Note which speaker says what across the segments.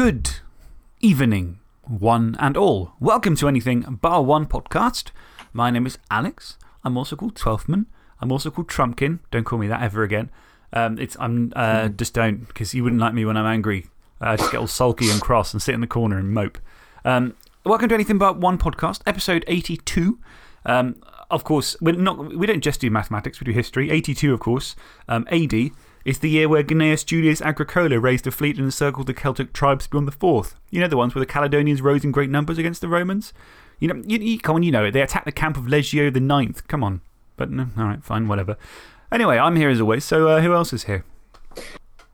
Speaker 1: Good evening, one and all. Welcome to Anything But One podcast. My name is Alex. I'm also called Twelfthman. I'm also called Trumpkin. Don't call me that ever again. Um, it's, I'm uh, just don't, because you wouldn't like me when I'm angry. I just get all sulky and cross and sit in the corner and mope. Um, welcome to Anything But One podcast, episode 82. Um, of course, we're not, we don't just do mathematics, we do history. 82, of course. Um, AD is the year where Gnaeus Julius Agricola raised a fleet and encircled the Celtic tribes beyond the Forth. You know the ones where the Caledonians rose in great numbers against the Romans? You know, you, you, come on, you know it. They attacked the camp of Legio the Ninth. Come on. But no, all right, fine, whatever. Anyway, I'm here as always. So uh, who else is here?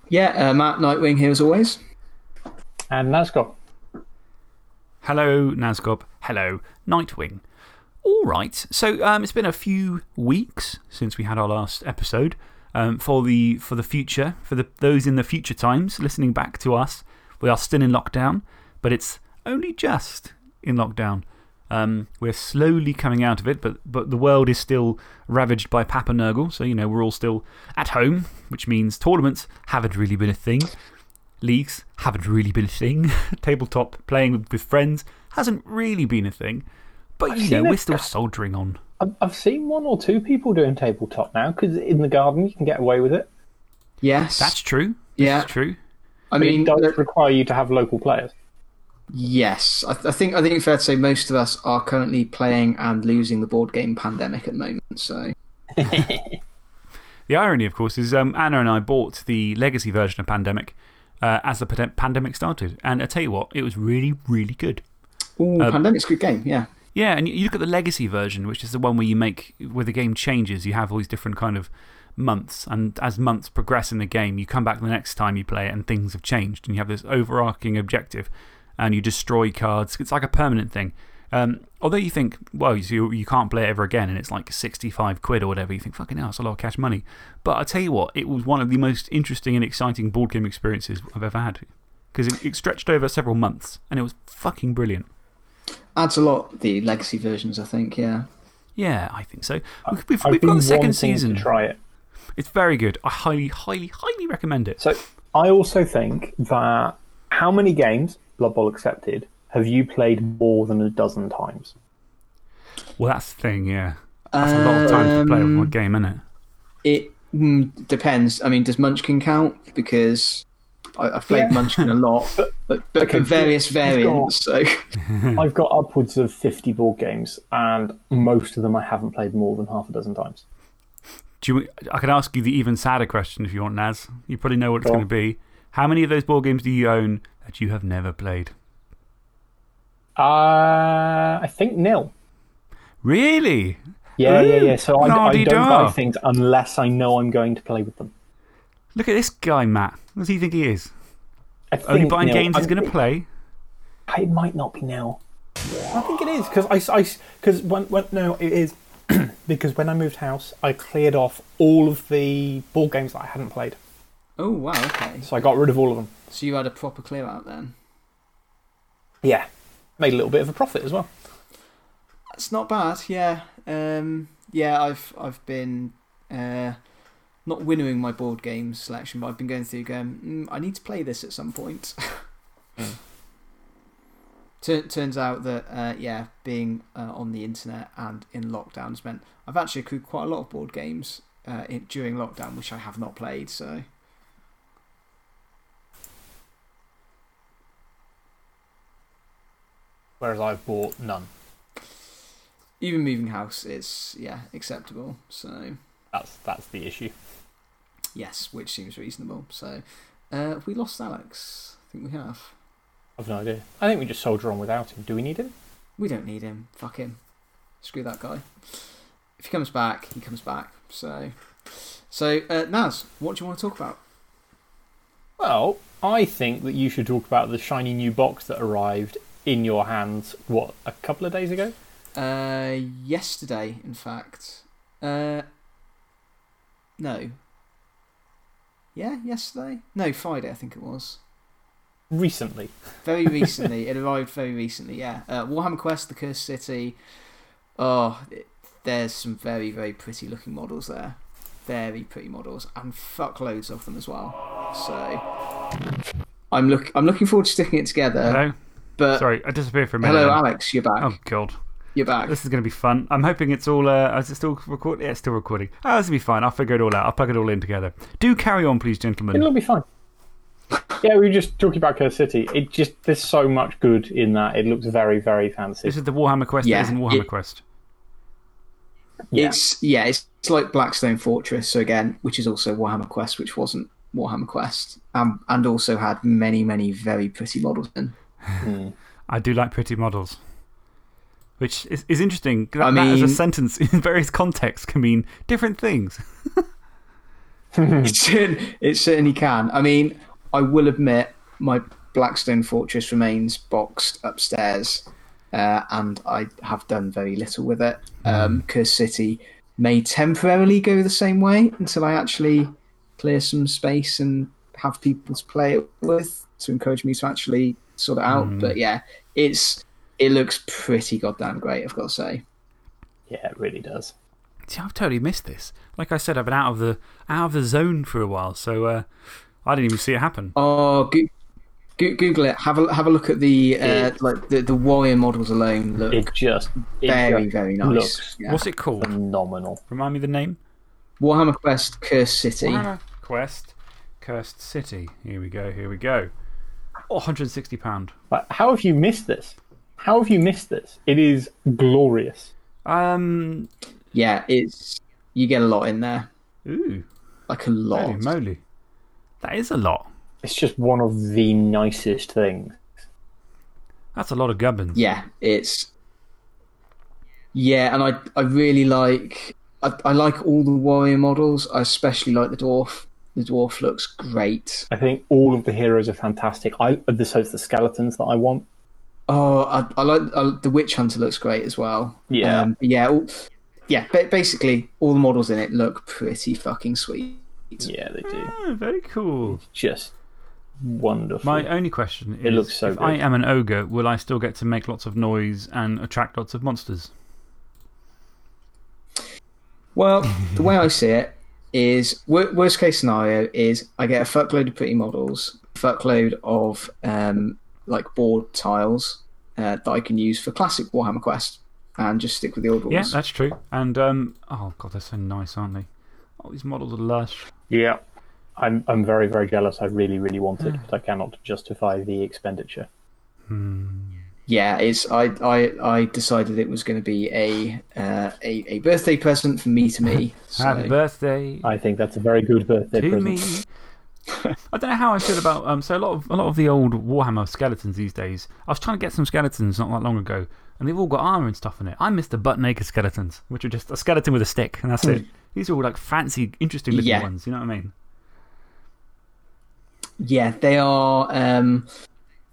Speaker 2: Yeah, uh, Matt Nightwing here as always.
Speaker 3: And Nazgob.
Speaker 1: Hello, Nazgob. Hello, Nightwing. All right. So um, it's been a few weeks since we had our last episode. Um, for, the, for the future, for the, those in the future times listening back to us, we are still in lockdown, but it's only just in lockdown. Um, we're slowly coming out of it, but, but the world is still ravaged by Papa Nurgle. So, you know, we're all still at home, which means tournaments haven't really been a thing. Leagues haven't really been a thing. Tabletop playing with, with friends hasn't really been a thing. But,
Speaker 3: I've
Speaker 1: you know, we're still soldiering on.
Speaker 3: I've, I've seen one or two people doing tabletop now because in the garden you can get away with it.
Speaker 2: Yes.
Speaker 1: That's true.
Speaker 2: Yeah.
Speaker 1: That's true.
Speaker 2: I
Speaker 3: But
Speaker 2: mean,
Speaker 3: it does require you to have local players.
Speaker 2: yes. I, th I think I think it's fair to say most of us are currently playing and losing the board game pandemic at the moment. So,
Speaker 1: The irony, of course, is um, Anna and I bought the legacy version of Pandemic uh, as the pandemic started. And I tell you what, it was really, really good.
Speaker 2: Ooh,
Speaker 1: Uh,
Speaker 2: Pandemic's a good game, yeah.
Speaker 1: Yeah, and you- look at the legacy version, which is the one where you make, where the game changes, you have all these different kind of months. And as months progress in the game, you come back the next time you play it and things have changed. And you have this overarching objective and you destroy cards. It's like a permanent thing. Um, although you think, well, you, you can't play it ever again and it's like 65 quid or whatever, you think, fucking hell, it's a lot of cash money. But I tell you what, it was one of the most interesting and exciting board game experiences I've ever had. Because it, it stretched over several months and it was fucking brilliant.
Speaker 2: Adds a lot, the legacy versions, I think, yeah.
Speaker 1: Yeah, I think so. We've, we've, we've got the second season.
Speaker 3: to try it.
Speaker 1: It's very good. I highly, highly, highly recommend it.
Speaker 3: So I also think that how many games, Blood Bowl accepted, have you played more than a dozen times?
Speaker 1: Well, that's the thing, yeah. That's a lot of time to play
Speaker 2: Um,
Speaker 1: one game, isn't it?
Speaker 2: It mm, depends. I mean, does Munchkin count? Because I, I've played
Speaker 3: Yeah.
Speaker 2: Munchkin a lot, but, but,
Speaker 3: Okay,
Speaker 2: various
Speaker 3: you've got-
Speaker 2: variants. So,
Speaker 3: I've got upwards of 50 board games, and most of them I haven't played more than half a dozen times.
Speaker 1: Do you, I can ask you the even sadder question if you want, Naz. You probably know what it's
Speaker 3: Go
Speaker 1: going to be. How many of those board games do you own that you have never played?
Speaker 3: Uh, I think nil.
Speaker 1: Really?
Speaker 3: Yeah, yeah,
Speaker 1: Ooh,
Speaker 3: yeah. So I, I don't buy things unless I know I'm going to play with them.
Speaker 1: Look at this guy, Matt. What does he think he is?
Speaker 3: I
Speaker 1: Only
Speaker 3: think
Speaker 1: buying
Speaker 3: nil.
Speaker 1: games
Speaker 3: I
Speaker 1: he's going to play?
Speaker 3: It might not be nil. I think it is because I, because when, when no it is because when I moved house I cleared off all of the board games that I hadn't played,
Speaker 2: oh, wow, okay.
Speaker 3: so I got rid of all of them.
Speaker 2: So you had a proper clear out then?
Speaker 3: Yeah, made a little bit of a profit as well.
Speaker 2: That's not bad, yeah. Um, yeah, I've, I've been uh, not winnowing my board game selection, but I've been going through going, mm, I need to play this at some point. Tur- turns out that, uh, yeah, being uh, on the internet and in lockdown has meant I've actually accrued quite a lot of board games uh, in, during lockdown, which I have not played, so.
Speaker 3: Whereas I've bought none.
Speaker 2: Even moving house is, yeah, acceptable, so.
Speaker 3: That's that's the issue.
Speaker 2: Yes, which seems reasonable. So, uh, have we lost Alex? I think we have.
Speaker 3: I've no idea. I think we just soldier on without him. Do we need him?
Speaker 2: We don't need him. Fuck him. Screw that guy. If he comes back, he comes back. So, so uh, Naz, what do you want to talk about?
Speaker 3: Well, I think that you should talk about the shiny new box that arrived in your hands. What a couple of days ago.
Speaker 2: Uh, yesterday, in fact. Uh, no. Yeah, yesterday? No, Friday, I think it was.
Speaker 3: Recently.
Speaker 2: Very recently. it arrived very recently, yeah. Uh, Warhammer Quest, The Cursed City. Oh, it, there's some very, very pretty looking models there. Very pretty models. And fuckloads of them as well. So, I'm, look, I'm looking forward to sticking it together.
Speaker 1: Hello?
Speaker 2: But
Speaker 1: Sorry, I disappeared for a minute.
Speaker 2: hello. Alex, you're back.
Speaker 1: Oh, God.
Speaker 2: You're back.
Speaker 1: This is going to be fun. I'm hoping it's all. Uh, is it still recording? Yeah, it's still recording. Oh, this will be fine. I'll figure it all out. I'll plug it all in together. Do carry on, please, gentlemen.
Speaker 3: It'll be fine. Yeah, we were just talking about Curse City. It just there's so much good in that. It looks very, very fancy.
Speaker 1: This is the Warhammer Quest
Speaker 2: Yeah,
Speaker 1: that isn't Warhammer
Speaker 2: it-
Speaker 1: Quest.
Speaker 3: Yeah.
Speaker 2: It's yeah, it's, it's like Blackstone Fortress. So again, which is also Warhammer Quest, which wasn't Warhammer Quest, um, and also had many, many very pretty models in.
Speaker 3: Hmm.
Speaker 1: I do like pretty models. Which is, is interesting. That,
Speaker 2: I
Speaker 1: that as a sentence in various contexts can mean different things.
Speaker 2: it, certain- it certainly can. I mean, I will admit my Blackstone Fortress remains boxed upstairs, uh, and I have done very little with it. Um, Curse City may temporarily go the same way until I actually clear some space and have people to play it with to encourage me to actually sort it out. But yeah, it's it looks pretty goddamn great. I've got to say.
Speaker 3: Yeah, it really does.
Speaker 1: See, I've totally missed this. Like I said, I've been out of the, out of the zone for a while, so uh, I didn't even see it happen.
Speaker 2: Oh, go- go- Google it. Have a have a look at the uh,
Speaker 3: It-
Speaker 2: like the, the warrior models alone. Look
Speaker 3: It just it
Speaker 2: very
Speaker 3: just
Speaker 2: very nice.
Speaker 3: looks
Speaker 2: Yeah.
Speaker 1: What's it called?
Speaker 3: phenomenal.
Speaker 1: Remind me the name?
Speaker 2: Warhammer Quest Cursed City.
Speaker 1: Warhammer Quest Cursed City. Here we go, here we go. Oh, £160.
Speaker 3: But how have you missed this? How have you missed this? It is glorious.
Speaker 1: Um,
Speaker 2: Yeah, it's you get a lot in there,
Speaker 1: ooh,
Speaker 2: like a lot.
Speaker 1: holy
Speaker 2: lot.
Speaker 1: moly. That is a lot.
Speaker 3: It's just one of the nicest things.
Speaker 1: That's a lot of gubbins.
Speaker 2: Yeah, it's yeah, and I I really like I, I like all the warrior models. I especially like the dwarf. The dwarf looks great.
Speaker 3: I think all of the heroes are fantastic. I the so it's the skeletons that I want.
Speaker 2: Oh, I, I like I, the witch hunter looks great as well.
Speaker 3: Yeah.
Speaker 2: um, yeah, all, yeah. Ba- basically, all the models in it look pretty fucking sweet.
Speaker 3: Yeah, they do.
Speaker 1: Oh, very cool.
Speaker 3: Just wonderful.
Speaker 1: My only question is
Speaker 3: It looks so
Speaker 1: if I am an ogre, will I still get to make lots of noise and attract lots of monsters?
Speaker 2: Well, the way I see it is wor- worst case scenario is I get a fuckload of pretty models, fuckload of um, like board tiles uh, that I can use for classic Warhammer Quest, and just stick with the old ones.
Speaker 1: Yeah, that's true. And, um, oh, God, they're so nice, aren't they? Oh, these models are lush.
Speaker 3: yeah. I'm I'm very very jealous. I really really want
Speaker 1: Hmm.
Speaker 3: it, but I cannot justify the expenditure.
Speaker 2: yeah. It's I I, I decided it was going to be a, uh, a a birthday present from me to me. So,
Speaker 1: Happy birthday
Speaker 3: I think that's a very good birthday
Speaker 1: to
Speaker 3: present.
Speaker 1: me. I don't know how I feel about um. So a lot of a lot of the old Warhammer skeletons these days. I was trying to get some skeletons not that long ago, and they've all got armor and stuff in it. I miss the butt naked skeletons, which are just a skeleton with a stick, and that's it. These are all like fancy, interesting looking
Speaker 2: Yeah.
Speaker 1: ones. You know what I mean?
Speaker 2: Yeah, they are. Um,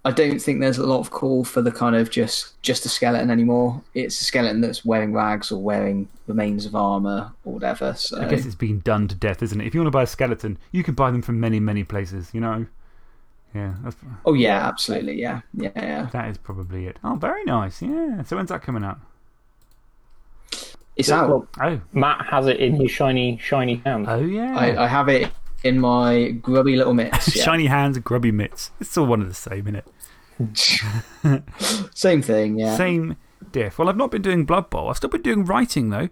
Speaker 2: I don't think there's a lot of call for the kind of just just a skeleton anymore. It's a skeleton that's wearing rags or wearing remains of armor or whatever. So
Speaker 1: I guess it's been done to death, isn't it? If you want to buy a skeleton, you can buy them from many, many places. You know? Yeah, that's,
Speaker 2: oh yeah, absolutely, yeah, yeah, yeah.
Speaker 1: that is probably it. Oh, very nice. Yeah. So when's that coming out?
Speaker 2: It's
Speaker 3: Yeah,
Speaker 2: out.
Speaker 1: Oh,
Speaker 3: Matt has it in his shiny shiny hand.
Speaker 1: oh yeah.
Speaker 2: I, I have it in my grubby little mitts. Yeah.
Speaker 1: Shiny hands, grubby mitts. It's all one and the same, isn't it?
Speaker 2: Same thing, yeah.
Speaker 1: Same diff. Well, I've not been doing Blood Bowl. I've still been doing writing, though.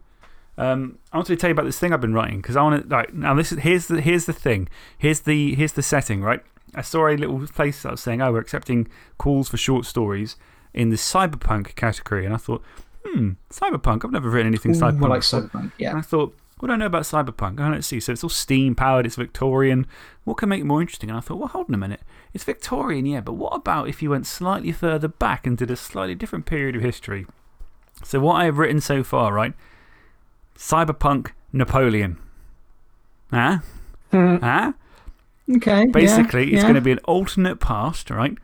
Speaker 1: Um, I wanted to tell you about this thing I've been writing because I want to. Like, now, this is, here's, the, here's the thing. Here's the, here's the setting, right? I saw a little place that was saying, oh, we're accepting calls for short stories in the cyberpunk category. And I thought, hmm, cyberpunk. I've never written anything
Speaker 2: Ooh,
Speaker 1: cyberpunk.
Speaker 2: I like cyberpunk.
Speaker 1: And
Speaker 2: Yeah,
Speaker 1: I thought, what do I know about cyberpunk? I don't see. So it's all steam powered, it's Victorian. What can make it more interesting? And I thought, well, hold on a minute. It's Victorian, yeah, but what about if you went slightly further back and did a slightly different period of history? So, what I have written so far, right? Cyberpunk Napoleon. Huh? Hmm. huh?
Speaker 2: okay.
Speaker 1: Basically,
Speaker 2: yeah,
Speaker 1: it's
Speaker 2: yeah.
Speaker 1: going to be an alternate past, right?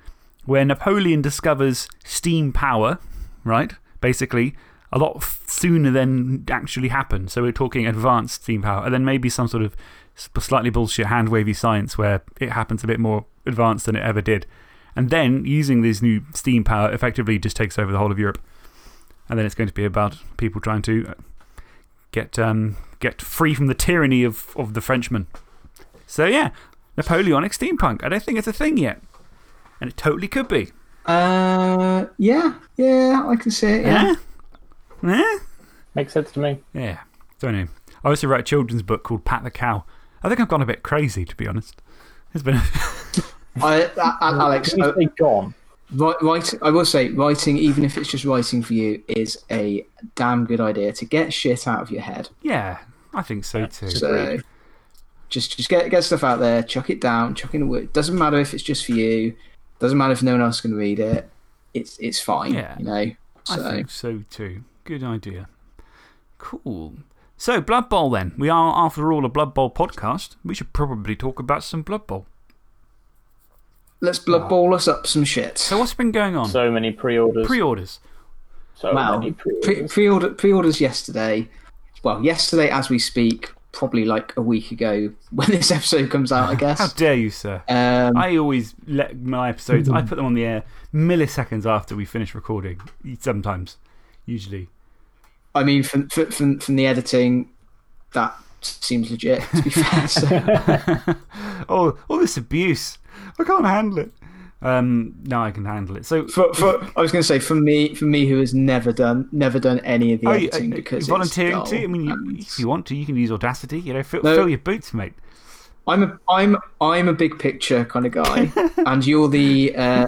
Speaker 1: Where Napoleon discovers steam power, right? Basically, a lot sooner than actually happened. So we're talking advanced steam power. And then maybe some sort of slightly bullshit hand wavy science where it happens a bit more advanced than it ever did. And then using this new steam power effectively just takes over the whole of Europe. And then it's going to be about people trying to uh, get, um, get free from the tyranny of, of the Frenchmen. So, yeah, Napoleonic steampunk. I don't think it's a thing yet. And it totally could be.
Speaker 2: Uh, yeah, yeah, I can see it. Yeah.
Speaker 1: Yeah? Yeah?
Speaker 3: Makes sense to me.
Speaker 1: Yeah. Don't know. I also wrote a children's book called Pat the Cow. I think I've gone a bit crazy, to be honest. It's been.
Speaker 2: I, uh, Alex,
Speaker 3: When you
Speaker 2: uh,
Speaker 3: gone,
Speaker 2: Write, write, I will say, writing, even if it's just writing for you, is a damn good idea to get shit out of your head.
Speaker 1: yeah, I think so too.
Speaker 2: So just just get get stuff out there, chuck it down, chuck in a word. Doesn't matter if it's just for you. Doesn't matter if no one else can read it. It's it's fine.
Speaker 1: Yeah.
Speaker 2: You know.
Speaker 1: I think so too. Good idea. Cool. So, Blood Bowl then. We are, after all, a Blood Bowl podcast. We should probably talk about some Blood Bowl.
Speaker 2: let's blood ball us up some shit.
Speaker 1: So, what's been going on?
Speaker 3: so many pre orders.
Speaker 1: Pre orders.
Speaker 3: so
Speaker 2: Wow.
Speaker 3: many pre
Speaker 2: Pre
Speaker 3: orders.
Speaker 2: pre-order pre-orders yesterday. Well, yesterday as we speak, probably like a week ago when this episode comes out. I guess.
Speaker 1: How dare you, sir?
Speaker 2: Um,
Speaker 1: I always let my episodes, I put them on the air milliseconds after we finish recording. Sometimes. Usually.
Speaker 2: I mean, from, from from the editing, that seems legit. To be fair, so.
Speaker 1: Oh, all this abuse. I can't handle it. Um, no, I can handle it. So,
Speaker 2: for, for I was going to say for me, for me who has never done never done any of the
Speaker 1: Oh, you-
Speaker 2: editing
Speaker 1: uh,
Speaker 2: because
Speaker 1: volunteering
Speaker 2: it's
Speaker 1: to? I mean, you, if you want to, you can use Audacity. You know, fill,
Speaker 2: No.
Speaker 1: fill your boots, mate.
Speaker 2: I'm a I'm I'm a big picture kind of guy, and you're the uh,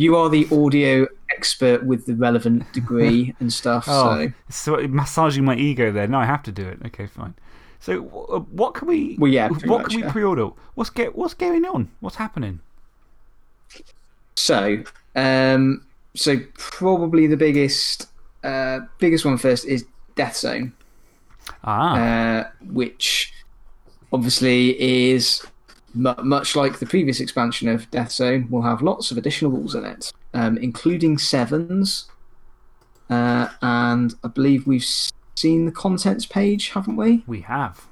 Speaker 2: you are the audio expert with the relevant degree and stuff.
Speaker 1: Oh,
Speaker 2: So
Speaker 1: of massaging my ego there. No, I have to do it. Okay, fine. So, uh, what can we.
Speaker 2: Well, yeah,
Speaker 1: What
Speaker 2: much,
Speaker 1: can we
Speaker 2: yeah.
Speaker 1: pre order? What's, get, what's going on? What's happening?
Speaker 2: so um so probably the biggest uh biggest one first is Death Zone.
Speaker 1: Ah,
Speaker 2: uh, which obviously is much like the previous expansion of Death Zone, will have lots of additional rules in it, um, including sevens. Uh, and I believe we've seen the contents page, haven't we?
Speaker 1: we have.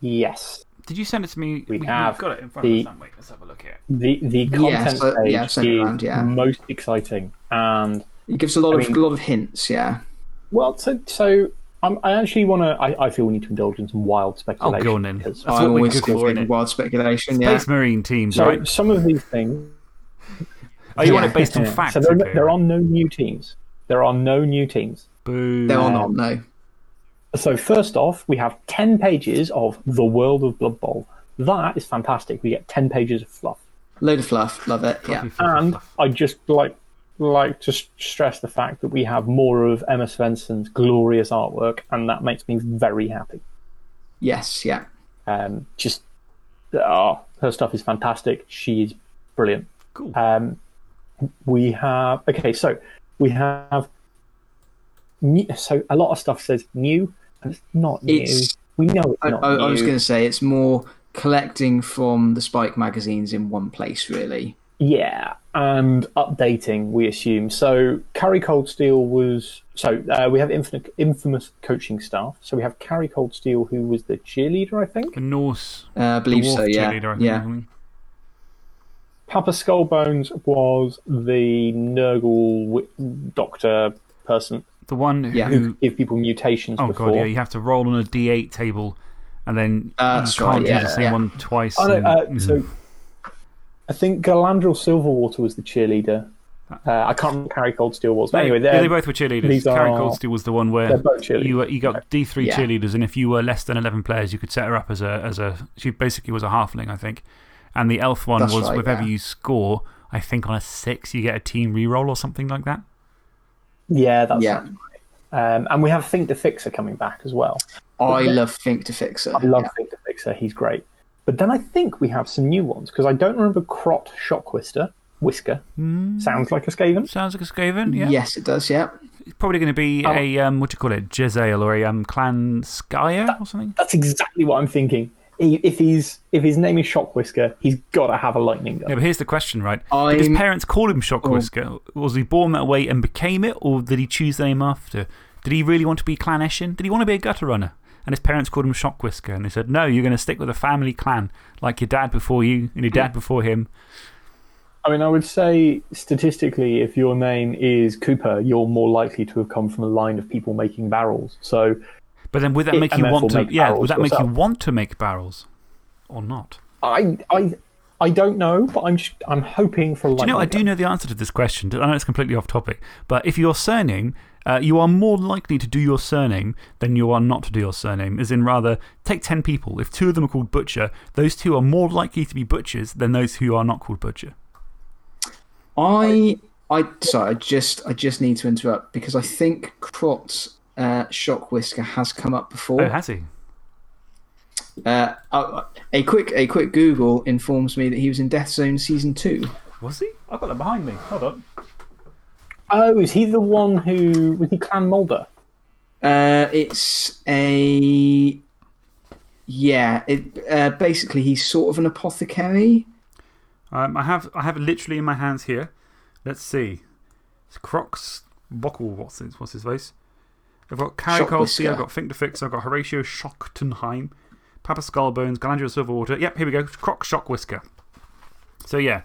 Speaker 3: Yes.
Speaker 1: Did you send it to me?
Speaker 3: We
Speaker 1: we've
Speaker 3: have
Speaker 1: got it in front
Speaker 3: the-
Speaker 1: of us. Wait, let's have a look here.
Speaker 3: The, the content
Speaker 2: so-
Speaker 3: page
Speaker 2: yeah, send it
Speaker 3: is
Speaker 2: around, yeah.
Speaker 3: most exciting. And,
Speaker 2: It gives a lot
Speaker 3: I
Speaker 2: of
Speaker 3: mean-
Speaker 2: a lot of hints. Yeah.
Speaker 3: well, so, so um, I actually want to, I, I feel we need to indulge in some wild speculation.
Speaker 1: Oh, go on then.
Speaker 3: because-
Speaker 1: That's
Speaker 2: I'm
Speaker 1: what
Speaker 2: always
Speaker 1: good
Speaker 2: good
Speaker 1: for,
Speaker 2: for wild speculation. Yeah.
Speaker 1: Space Marine teams,
Speaker 3: So,
Speaker 1: right?
Speaker 3: some of these things.
Speaker 1: Oh, you want
Speaker 2: Yeah.
Speaker 1: it based on
Speaker 3: Yeah.
Speaker 1: facts?
Speaker 3: So there,
Speaker 1: okay,
Speaker 3: there are no new teams. There are no new teams.
Speaker 1: Boo.
Speaker 2: There are not. No.
Speaker 3: So first off, we have ten pages of the world of Blood Bowl. That is fantastic. We get ten pages of fluff,
Speaker 2: Load of fluff. Love it. Yeah.
Speaker 1: Fluffy, fluffy
Speaker 3: and
Speaker 1: fluff.
Speaker 3: I just like like to s- stress the fact that we have more of Emma Svensson's glorious artwork, and that makes me very happy.
Speaker 2: Yes. Yeah.
Speaker 3: Um, just oh, her stuff is fantastic. She is brilliant.
Speaker 1: Cool.
Speaker 3: Um, we have okay, so we have new, so a lot of stuff says new, and it's not new.
Speaker 2: It's-
Speaker 3: we know it's
Speaker 2: I,
Speaker 3: not
Speaker 2: I,
Speaker 3: new.
Speaker 2: I was going to say it's more collecting from the Spike magazines in one place, really.
Speaker 3: Yeah, and updating, we assume. So Kari Coldsteel was so uh, we have infamous, infamous coaching staff. So we have Kari Coldsteel, who was the cheerleader, I think.
Speaker 1: The Norse.
Speaker 2: Uh, I believe
Speaker 1: Wolf
Speaker 2: so. Yeah.
Speaker 1: cheerleader, I think,
Speaker 2: yeah.
Speaker 1: isn't
Speaker 3: Papa Skullbones was the Nurgle doctor person.
Speaker 1: The one
Speaker 2: Yeah.
Speaker 1: who.
Speaker 3: Give people mutations
Speaker 1: Oh,
Speaker 3: before.
Speaker 1: God, yeah. You have to roll on a d8 table and then
Speaker 2: Uh,
Speaker 1: you can't
Speaker 2: right,
Speaker 1: do
Speaker 2: yeah,
Speaker 1: the same
Speaker 2: yeah.
Speaker 1: one twice.
Speaker 3: Oh, no,
Speaker 1: and-
Speaker 3: uh,
Speaker 1: mhm.
Speaker 3: So I think Galandril Silverwater was the cheerleader. Uh, I can't remember what Kari Coldsteel was, but anyway,
Speaker 1: yeah,
Speaker 3: they're,
Speaker 1: they both were cheerleaders.
Speaker 3: these
Speaker 1: Carrie
Speaker 3: are-
Speaker 1: Coldsteel was the one where
Speaker 3: they're both cheerleaders.
Speaker 1: you, were- you got D3
Speaker 2: Yeah.
Speaker 1: cheerleaders, and if you were less than 11 players, you could set her up as a. As a she basically was a halfling, I think. And the elf one
Speaker 2: That's
Speaker 1: was
Speaker 2: right,
Speaker 1: whatever
Speaker 2: yeah.
Speaker 1: you score, I think on a six, you get a team reroll or something like that.
Speaker 3: yeah, that's
Speaker 2: Yeah.
Speaker 3: Um, and we have Fink Da Fixer coming back as well.
Speaker 2: I love Fink Da Fixer.
Speaker 3: I love
Speaker 2: Yeah.
Speaker 3: Fink Da Fixer; he's great. But then I think we have some new ones because I don't remember Krot Shockwhisker. Whisker sounds like a Skaven.
Speaker 1: Sounds like a Skaven, yeah.
Speaker 2: Yes, it does. Yeah.
Speaker 1: It's probably going to be
Speaker 3: Oh.
Speaker 1: a, um, what do you call it, Jezzail or a um, Clan Skryre or something?
Speaker 3: That's exactly what I'm thinking. He, if he's if his name is Shockwhisker, he's got to have a lightning gun.
Speaker 1: Yeah, but here's the question, right? Did his parents call him Shockwhisker? Was he born that way and became it, or did he choose the name after? Did he really want to be Clan Eshin? Did he want to be a gutter runner? And his parents called him Shockwhisker, and they said, No, you're going to stick with a family clan, like your dad before you and your dad before him.
Speaker 3: I mean, I would say statistically, if your name is Cooper, you're more likely to have come from a line of people making barrels. So
Speaker 1: But then would that
Speaker 3: It-
Speaker 1: make you want to.
Speaker 3: make
Speaker 1: Yeah,
Speaker 3: barrels
Speaker 1: would that make you want to make barrels? Or not?
Speaker 3: I, I, I don't know, but I'm, just, I'm hoping for
Speaker 1: Do you know, I do know the answer to this question. I know it's completely off topic, but if your surname, uh, you are more likely to do your surname than you are not to do your surname. As in, rather, take 10 people. If two of them are called Butcher, those two are more likely to be butchers than those who are not called Butcher.
Speaker 2: I, I, sorry, I just, I just need to interrupt because I think Krot's uh, shock whisker has come up before.
Speaker 1: Oh, has he?
Speaker 2: Uh, uh, a quick, a quick Google informs me that he was in Death Zone season two.
Speaker 1: Was he? I've got that behind me. Hold on.
Speaker 3: Oh, is he the one who. Was he Clan Moulder?
Speaker 2: Uh, it's a, yeah. It uh, basically he's sort of an apothecary.
Speaker 1: Um, I, have, I have it literally in my hands here. Let's see. It's Crocs, Bockel, what's his, what's his face? I've got Carrie
Speaker 2: Shock
Speaker 1: Colsey, I've got Fink to Fix, I've got Horatio Schochtenheim, Papa Skullbones, Galandra Silverwater. Yep, here we go. Croc Shock Whisker. So, yeah.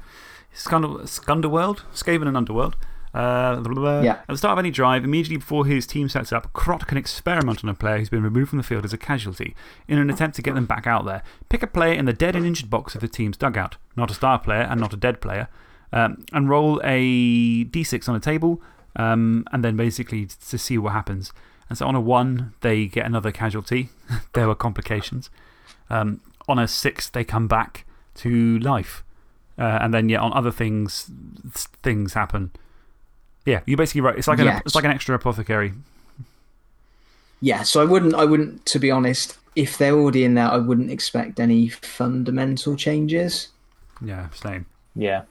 Speaker 1: Scund Skunderworld, Skaven and Underworld. Uh, blah, blah, blah.
Speaker 2: Yeah.
Speaker 1: At the start of any drive, immediately before his team sets up, Krot can experiment on a player who's been removed from the field as a casualty in an attempt to get them back out there. Pick a player in the dead and injured box of the team's dugout, not a star player and not a dead player, um, and roll a d6 on a table um, and then basically to see what happens. And so on a 1, they get another casualty. there were complications. Um, on a 6, they come back to life. Uh, and then, yeah, on other things, things happen. Yeah, you basically right. It's like, an,
Speaker 2: Yes.
Speaker 1: it's like an extra apothecary.
Speaker 2: Yeah, so I wouldn't, I wouldn't, to be honest, if they're already in there, I wouldn't expect any fundamental changes.
Speaker 1: Yeah, same.
Speaker 3: Yeah.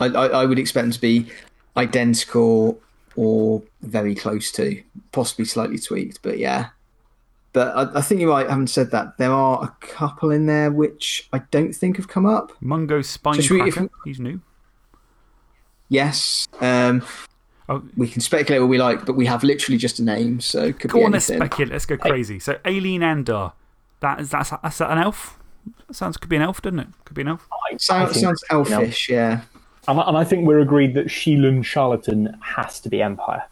Speaker 2: I, I, I would expect them to be identical or very close to, possibly slightly tweaked, but yeah. But I, I think you're right, having said that, there are a couple in there which I don't think have come up.
Speaker 1: Mungo Spine
Speaker 2: So we- if
Speaker 1: He's new.
Speaker 2: Yes, um,
Speaker 1: Oh,
Speaker 2: we can speculate what we like, but we have literally just a name, so it could
Speaker 1: go
Speaker 2: be
Speaker 1: on, let's speculate. Let's go crazy. So, Aileen Andar. That is, that's, that's an elf? That sounds, could be an elf, doesn't it? Could be an elf.
Speaker 3: I, I
Speaker 2: Sounds,
Speaker 3: think-
Speaker 2: sounds elfish, yeah.
Speaker 3: and, I- and I think we're agreed that Sheelan Charlatan has to be Empire.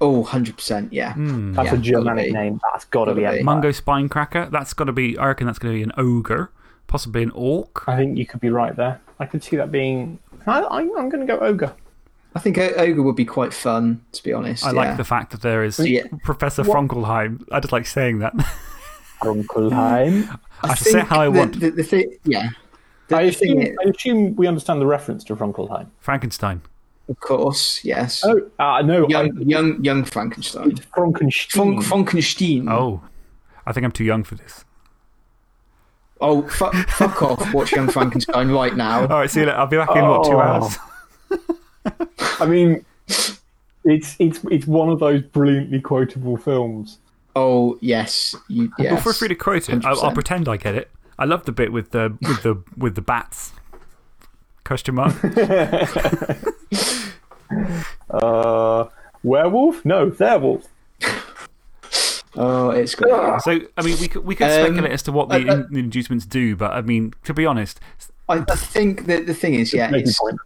Speaker 2: Oh, 100%, yeah.
Speaker 1: Hmm.
Speaker 3: That's
Speaker 2: Yeah,
Speaker 3: a
Speaker 2: gotta
Speaker 3: Germanic name. That's got to be
Speaker 2: Gotta.
Speaker 3: Empire.
Speaker 1: Mungo Spine Cracker. That's got to be, I reckon that's going to be an ogre. Possibly an orc.
Speaker 3: I think you could be right there. I could see that being. I, I, I'm going to go Ogre.
Speaker 2: I think O- Ogre would be quite fun, to be honest.
Speaker 1: I
Speaker 2: yeah.
Speaker 1: like the fact that there is
Speaker 2: Yeah.
Speaker 1: Professor Frankelheim. I just like saying that.
Speaker 3: Frankelheim?
Speaker 1: I should say how I
Speaker 2: the,
Speaker 1: want.
Speaker 2: The, the thing, yeah. The,
Speaker 3: I,
Speaker 2: the thing
Speaker 3: assume,
Speaker 2: is,
Speaker 3: I assume we understand the reference to Frankelheim.
Speaker 1: Frankenstein.
Speaker 2: of course, yes.
Speaker 3: Oh, uh, no.
Speaker 2: young,
Speaker 3: I,
Speaker 2: young, young Frankenstein.
Speaker 3: Frankenstein.
Speaker 2: Frank, Frankenstein.
Speaker 1: Oh, I think I'm too young for this.
Speaker 2: Oh, fu- fuck off. Watch Young Frankenstein right now.
Speaker 1: All right, see you later. I'll be back in, what, two hours?
Speaker 3: I mean, it's, it's, it's one of those brilliantly quotable films.
Speaker 2: Oh, yes. You, yes.
Speaker 1: Well, feel free to quote it. I'll, I'll pretend I get it. I love the bit with the, with the, with the bats. Question mark.
Speaker 3: Uh, werewolf? No, werewolf.
Speaker 2: Oh, it's good.
Speaker 1: So, I mean, we could, we could
Speaker 2: Um,
Speaker 1: speculate as to what the in- inducements do, but I mean, to be honest,
Speaker 2: I, I think that the thing is, yeah, it's,
Speaker 3: point.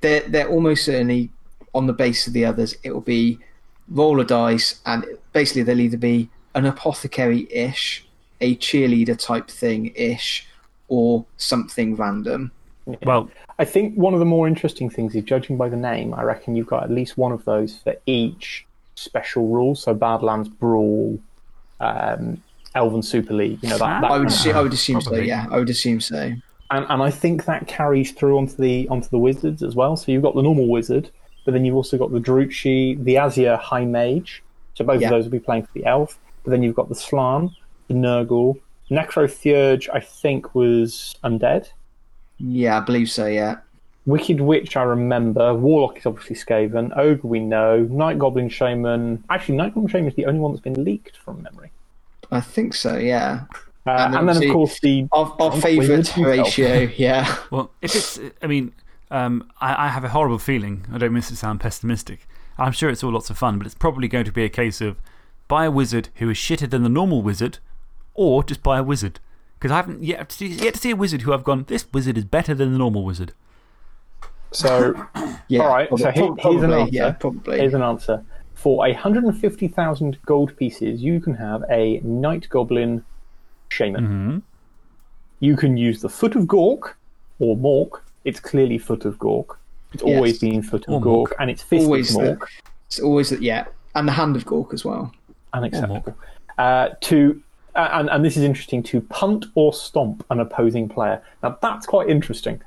Speaker 2: They're, they're almost certainly on the base of the others. It will be roll a dice, and basically they'll either be an apothecary ish, a cheerleader type thing ish, or something random.
Speaker 1: well,
Speaker 3: I think one of the more interesting things is judging by the name, I reckon you've got at least one of those for each special rule. So Badlands Brawl, um, Elven Super League, you know, that, that
Speaker 2: I would,
Speaker 3: kind
Speaker 2: assume, I would assume so. Yeah, I would assume so.
Speaker 3: And, and I think that carries through onto the onto the wizards as well. So you've got the normal wizard, but then you've also got the Druchii, the Asur High Mage. So both
Speaker 2: Yeah.
Speaker 3: of those will be playing for the elf. But then you've got the Slann, the Nurgle, Necrotheurge. I think was undead.
Speaker 2: Yeah, I believe so. Yeah.
Speaker 3: Wicked Witch, I remember. Warlock is obviously Skaven. Ogre, we know. Night Goblin Shaman. Actually, Night Goblin Shaman is the only one that's been leaked from memory.
Speaker 2: I think so. Yeah.
Speaker 3: Uh,
Speaker 2: And
Speaker 3: and,
Speaker 2: then
Speaker 3: then, of course, the.
Speaker 2: Our, our favourite ratio, Yeah.
Speaker 1: well, if it's, I mean, um, I, I have a horrible feeling. I don't mean to sound pessimistic. I'm sure it's all lots of fun, but it's probably going to be a case of buy a wizard who is shitter than the normal wizard, or just buy a wizard. Because I haven't yet to, see, yet to see a wizard who I've gone, this wizard is better than the normal wizard.
Speaker 3: So,
Speaker 2: Yeah.
Speaker 3: All right, so
Speaker 2: prob-
Speaker 3: here-
Speaker 2: prob-
Speaker 3: here's an answer.
Speaker 2: Yeah, probably.
Speaker 3: here's an answer. For 150,000 gold pieces, you can have a Night Goblin Shaman.
Speaker 1: -hmm.
Speaker 3: You can use the Foot of Gork, or Mork, it's clearly Foot of Gork. It's always been Foot of
Speaker 1: Or
Speaker 3: Gork,
Speaker 1: Mork.
Speaker 3: and it's Fist
Speaker 2: Always
Speaker 3: of
Speaker 2: the-
Speaker 3: Mork.
Speaker 2: It's always that, yeah, and the hand of Gork as well.
Speaker 3: Unacceptable. Uh, to uh, and, and this is interesting to punt or stomp an opposing player. Now that's quite interesting.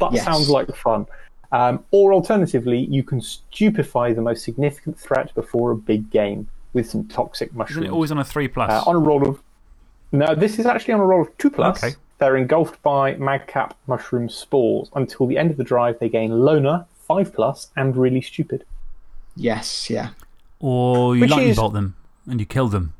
Speaker 3: That
Speaker 2: Yes.
Speaker 3: sounds like fun. Um, or alternatively, you can stupefy the most significant threat before a big game with some toxic
Speaker 1: Isn't it always on a 3 plus?
Speaker 3: Uh, on a roll of. No, this is actually on a roll of two plus.
Speaker 1: Okay.
Speaker 3: They're engulfed by madcap mushroom spores. Until the end of the drive, they gain loner, five plus, and really stupid.
Speaker 2: Yes, yeah.
Speaker 1: or you
Speaker 3: which
Speaker 1: lightning
Speaker 3: is-
Speaker 1: bolt them and you kill them.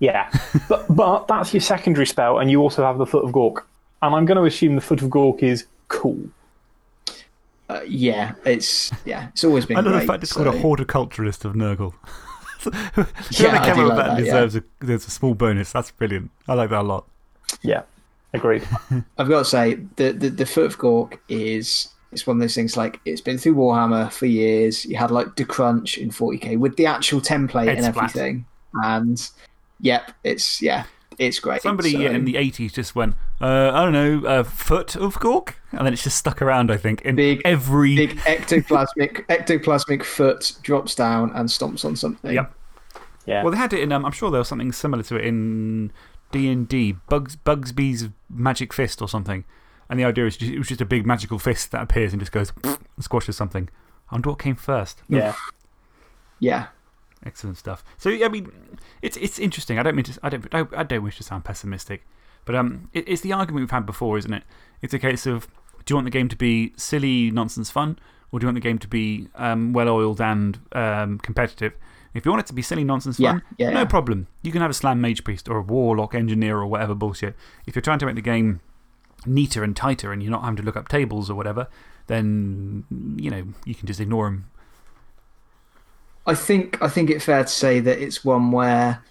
Speaker 3: Yeah, but but that's your secondary spell, and you also have the Foot of Gork. And I'm going to assume the Foot of Gork is cool.
Speaker 2: Uh, yeah, it's yeah, it's always been
Speaker 1: I love the fact it's
Speaker 2: so-
Speaker 1: called a horticulturist of Nurgle. Whoever
Speaker 2: Yeah, I
Speaker 1: came
Speaker 2: do
Speaker 1: up with
Speaker 2: like
Speaker 1: that
Speaker 2: that, yeah.
Speaker 1: deserves a, deserves a small bonus. That's brilliant. I like that a lot.
Speaker 3: Yeah, agreed.
Speaker 2: I've got to say the, the the foot of Gork is it's one of those things like it's been through Warhammer for years. You had like the crunch in 40k with the actual template
Speaker 1: Head
Speaker 2: and
Speaker 1: splat.
Speaker 2: everything, and yep, it's yeah, it's great.
Speaker 1: Somebody
Speaker 2: So-
Speaker 1: in the 80s just went, uh, I don't know, a foot of Gork? And then it's just stuck around, I think, in
Speaker 2: Big-
Speaker 1: every.
Speaker 2: big ectoplasmic ectoplasmic foot drops down and stomps on something.
Speaker 1: Yep.
Speaker 3: Yeah,
Speaker 1: Well, they had it in. Um, I'm sure there was something similar to it in D and D. Bugs Bugsby's magic fist or something. And the idea is ju- it was just a big magical fist that appears and just goes and squashes something. I wonder what came first.
Speaker 3: yeah.
Speaker 2: Yeah.
Speaker 1: Excellent stuff. So I mean, it's it's interesting. I don't mean to. I don't. I, I don't wish to sound pessimistic, but um, it, it's the argument we've had before, isn't it? It's a case of do you want the game to be silly nonsense fun, or do you want the game to be um, well oiled and um, competitive? If you want it to be silly nonsense
Speaker 2: Yeah,
Speaker 1: fun,
Speaker 2: yeah,
Speaker 1: no
Speaker 2: yeah.
Speaker 1: problem. You can have a Slann mage priest or a warlock engineer or whatever bullshit. If you're trying to make the game neater and tighter and you're not having to look up tables or whatever, then you know you can just ignore them.
Speaker 2: I think I think it's fair to say that it's one where,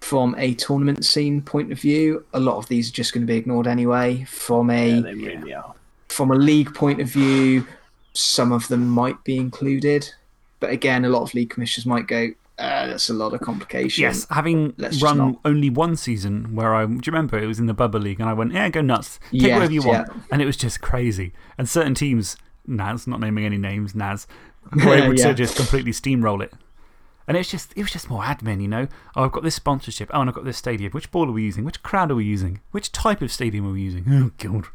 Speaker 2: from a tournament scene point of view, a lot of these are just going to be ignored anyway. From a
Speaker 3: Yeah, they really are.
Speaker 2: from a league point of view, some of them might be included, but again, a lot of league commissioners might go, uh, "That's a lot of complication."
Speaker 1: Yes, having
Speaker 2: Let's
Speaker 1: run
Speaker 2: not.
Speaker 1: only one season where I. Do you remember? It was in the Bubba League, and I went, yeah, go nuts. Take
Speaker 2: Yes,
Speaker 1: whatever you want.
Speaker 2: yeah.
Speaker 1: And it was just crazy. And certain teams, Naz, not naming any names, Naz, were able
Speaker 2: Yeah.
Speaker 1: to just completely steamroll it. And it's just, it was just more admin, you know? Oh, I've got this sponsorship. Oh, and I've got this stadium. Which ball are we using? Which crowd are we using? Which type of stadium are we using? Oh, God.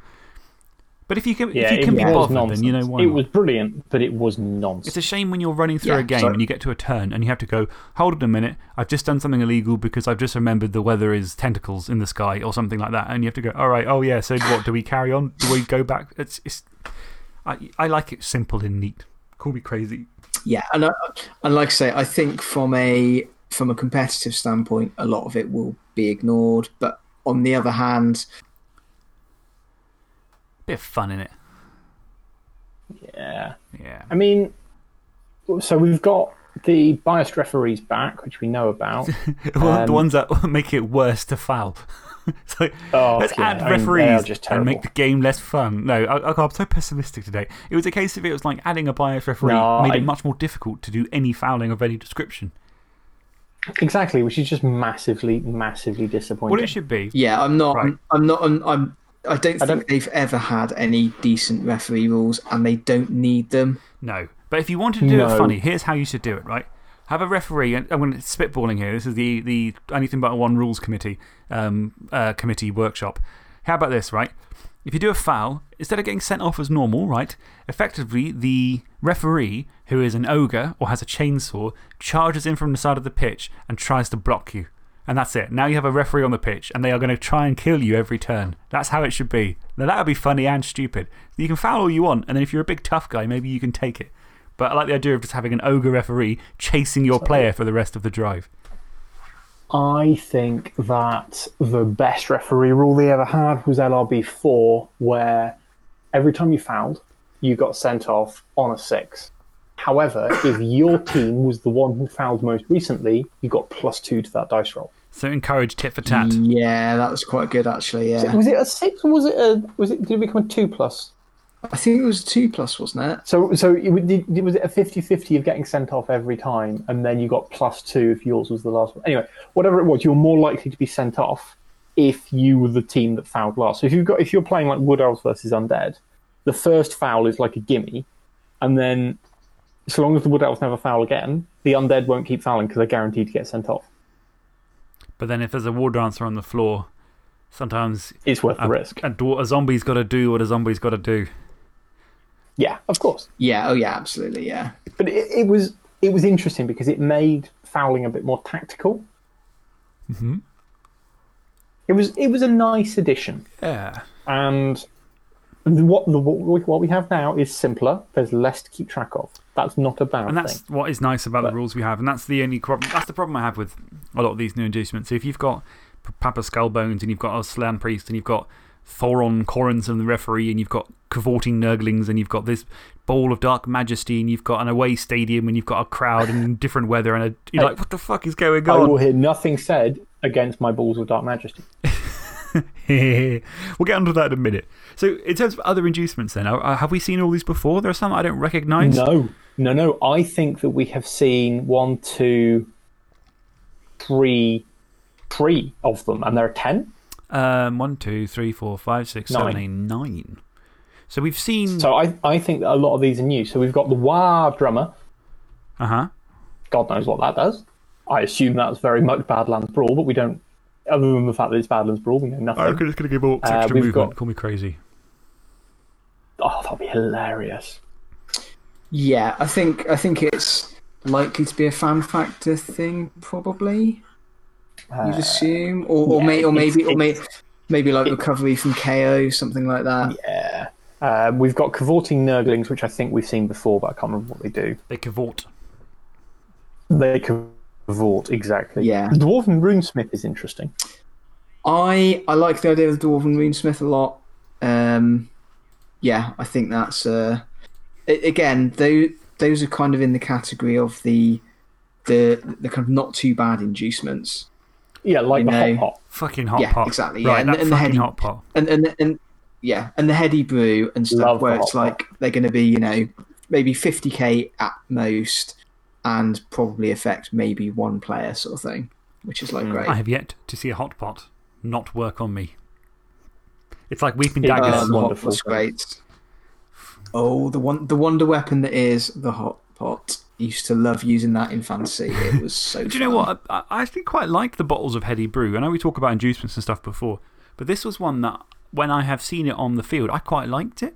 Speaker 1: But if you can,
Speaker 3: Yeah,
Speaker 1: if you can be
Speaker 3: was
Speaker 1: bothered, then you know why.
Speaker 3: It
Speaker 1: not.
Speaker 3: was brilliant, but it was nonsense.
Speaker 1: It's a shame when you're running through
Speaker 2: Yeah,
Speaker 1: a game
Speaker 2: so-
Speaker 1: and you get to a turn and you have to go, hold it a minute, I've just done something illegal because I've just remembered the weather is tentacles in the sky or something like that. And you have to go, all right, oh yeah, so what? Do we carry on? Do we go back? It's, it's, I, I like it simple and neat. Call me crazy.
Speaker 2: Yeah, and I, and like I say, I think from a from a competitive standpoint, a lot of it will be ignored. But on the other hand,
Speaker 1: Bit of fun in it.
Speaker 3: yeah.
Speaker 1: Yeah.
Speaker 3: I mean, so we've got the biased referees back, which we know about.
Speaker 1: Well, the
Speaker 3: Um,
Speaker 1: ones that make it worse to foul. so
Speaker 3: Oh,
Speaker 1: let's
Speaker 3: yeah,
Speaker 1: add
Speaker 3: I mean,
Speaker 1: referees and make the game less fun. No, I, I, I'm so pessimistic today. It was a case of it was like adding a biased referee
Speaker 3: No,
Speaker 1: made
Speaker 3: I-
Speaker 1: it much more difficult to do any fouling of any description.
Speaker 3: exactly, which is just massively, massively disappointing.
Speaker 1: What it should be.
Speaker 2: yeah, I'm not.
Speaker 1: Right.
Speaker 2: I'm, I'm not. I'm, I'm. I don't think
Speaker 3: don't-
Speaker 2: they've ever had any decent referee rules, and they don't need them.
Speaker 1: No. But if you wanted to do it funny, here's how you should do it, right? Have a referee. and I'm going to spitballing here. This is the, the Anything But a One Rules Committee um, uh, committee workshop. How about this, right? If you do a foul, instead of getting sent off as normal, right? Effectively, the referee, who is an ogre or has a chainsaw, charges in from the side of the pitch and tries to block you. And that's it. Now you have a referee on the pitch and they are going to try and kill you every turn. That's how it should be. Now that would be funny and stupid. You can foul all you want, and then if you're a big tough guy, maybe you can take it. But I like the idea of just having an ogre referee chasing your player for the rest of the drive.
Speaker 3: I think that the best referee rule they ever had was LRB4, where every time you fouled, you got sent off on a six. However, if your team was the one who fouled most recently, you got plus two to that dice roll.
Speaker 1: So encourage tit for tat.
Speaker 2: Yeah, that was quite good actually. Yeah,
Speaker 3: Was it a six or was it a. Was it, did it become a two plus?
Speaker 2: I think it was a two plus, wasn't it?
Speaker 3: So, so it, would- was it a 50 50 of getting sent off every time, and then you got plus two if yours was the last one? Anyway, whatever it was, you're more likely to be sent off if you were the team that fouled last. So if you've got if you're playing like Wood Elves versus Undead, the first foul is like a gimme, and then so long as the Wood Elves never foul again, the Undead won't keep fouling because they're guaranteed to get sent off.
Speaker 1: But then if there's a war dancer on the floor, sometimes
Speaker 3: It's worth the risk.
Speaker 1: a, dwa- a zombie's got to do what a zombie's got to do.
Speaker 3: Yeah, of course.
Speaker 2: Yeah, oh yeah, absolutely, yeah.
Speaker 3: But it, it was it was interesting because it made fouling a bit more tactical.
Speaker 1: Mhm.
Speaker 3: It was it was a nice addition,
Speaker 1: Yeah.
Speaker 3: and what the what we- what we have now is simpler. There's less to keep track of. That's not a bad thing.
Speaker 1: And that's
Speaker 3: thing.
Speaker 1: what is nice about the rules we have. And that's the only problem. That's the problem I have with a lot of these new inducements. So if you've got P- Papa Skullbones and you've got a Slann Priest and you've got Thoron Corrins and the referee and you've got cavorting Nurglings and you've got this Ball of Dark Majesty and you've got an away stadium and you've got a crowd and different weather and a, you're like, what the fuck is going on?
Speaker 3: I
Speaker 1: on?
Speaker 3: will hear nothing said against my balls of dark majesty.
Speaker 1: we'll get onto that in a minute. So, in terms of other inducements, then, uh, have we seen all these before? There are some I don't recognise.
Speaker 3: No, no, no. I think that we have seen one, two, three, three of them, and there are ten.
Speaker 1: Um, one, two, three, four, five, six, seven,
Speaker 3: Nine.
Speaker 1: eight, nine. So, we've seen.
Speaker 3: So I, I think that a lot of these are new. So we've got the wah drummer.
Speaker 1: Uh huh.
Speaker 3: God knows what that does. I assume that's very much Badlands Brawl, but we don't. Other than the fact that it's Badlands Brawl, we know nothing.
Speaker 1: I
Speaker 3: nothing.
Speaker 1: reckon it's going to give Orcs
Speaker 3: Uh,
Speaker 1: extra
Speaker 3: we've
Speaker 1: movement.
Speaker 3: got-
Speaker 1: Call me crazy.
Speaker 3: Oh, that'd be hilarious.
Speaker 2: Yeah, I think I think it's likely to be a fan factor thing, probably. You'd assume, or or,
Speaker 3: yeah,
Speaker 2: may, or
Speaker 3: it's-
Speaker 2: maybe or may,
Speaker 3: it's-
Speaker 2: maybe like recovery from KO, something like that.
Speaker 3: Yeah. Um, we've got cavorting Nurglings, which I think we've seen before, but I can't remember what they do.
Speaker 1: They cavort.
Speaker 3: They cavort, exactly.
Speaker 2: Yeah.
Speaker 3: The Dwarven Runesmith is interesting.
Speaker 2: I I like the idea of the Dwarven Runesmith a lot. Um, yeah, I think that's uh, a- again those those are kind of in the category of the the the kind of not too bad inducements.
Speaker 3: Yeah, like
Speaker 2: You
Speaker 3: the
Speaker 2: know.
Speaker 3: Hot Pot.
Speaker 1: Fucking hot
Speaker 2: Yeah,
Speaker 1: pot.
Speaker 2: exactly, yeah,
Speaker 1: Right,
Speaker 2: and-
Speaker 1: that
Speaker 2: and the heady-
Speaker 1: hot pot.
Speaker 2: and and and yeah, and the heady brew and stuff
Speaker 3: Love
Speaker 2: where it's
Speaker 3: hot
Speaker 2: like they're going to be you know maybe 50k at most and probably affect maybe one player sort of thing, which is like great.
Speaker 1: I have yet to see a hot pot not work on me. It's like weeping
Speaker 3: It
Speaker 1: daggers.
Speaker 3: does.
Speaker 2: Uh,
Speaker 3: wonderful
Speaker 2: pot's great. Oh, the one the wonder weapon that is the hot pot. Used to love using that in fantasy. It was so.
Speaker 1: Do you know what? I, I actually quite like the bottles of Heady Brew. I know we talk about inducements and stuff before, but this was one that, when I have seen it on the field, I quite liked it.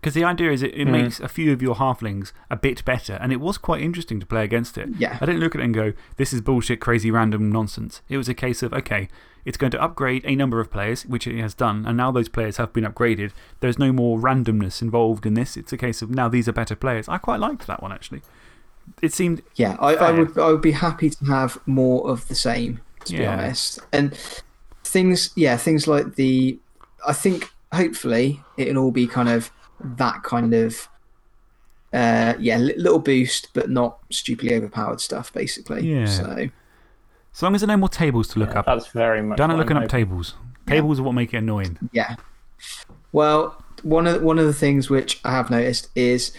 Speaker 1: Because the idea is it, it hmm. makes a few of your halflings a bit better, and it was quite interesting to play against it.
Speaker 2: Yeah.
Speaker 1: I didn't look at it and go, this is bullshit, crazy, random nonsense. It was a case of, okay, it's going to upgrade a number of players, which it has done, and now those players have been upgraded. There's no more randomness involved in this. It's a case of now these are better players. I quite liked that one, actually. It seemed
Speaker 2: Yeah, I, I would I would be happy to have more of the same, to be honest. And things, yeah, things like the. I think hopefully it'll all be kind of that kind of. Uh, yeah, little boost, but not stupidly overpowered stuff, basically.
Speaker 1: Yeah.
Speaker 2: So,
Speaker 1: as long as there are no more tables to look up.
Speaker 3: That's very much.
Speaker 1: Don't
Speaker 3: what
Speaker 1: looking
Speaker 3: I'm
Speaker 1: up
Speaker 3: hoping.
Speaker 1: tables. Tables are what make it annoying.
Speaker 2: yeah. Well, one of one of the things which I have noticed is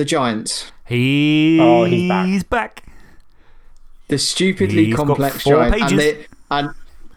Speaker 2: the giants.
Speaker 1: He's,
Speaker 3: Oh, he's back.
Speaker 1: back.
Speaker 2: the stupidly
Speaker 1: He's got
Speaker 2: complex
Speaker 1: four
Speaker 2: giant,
Speaker 1: pages.
Speaker 2: and they and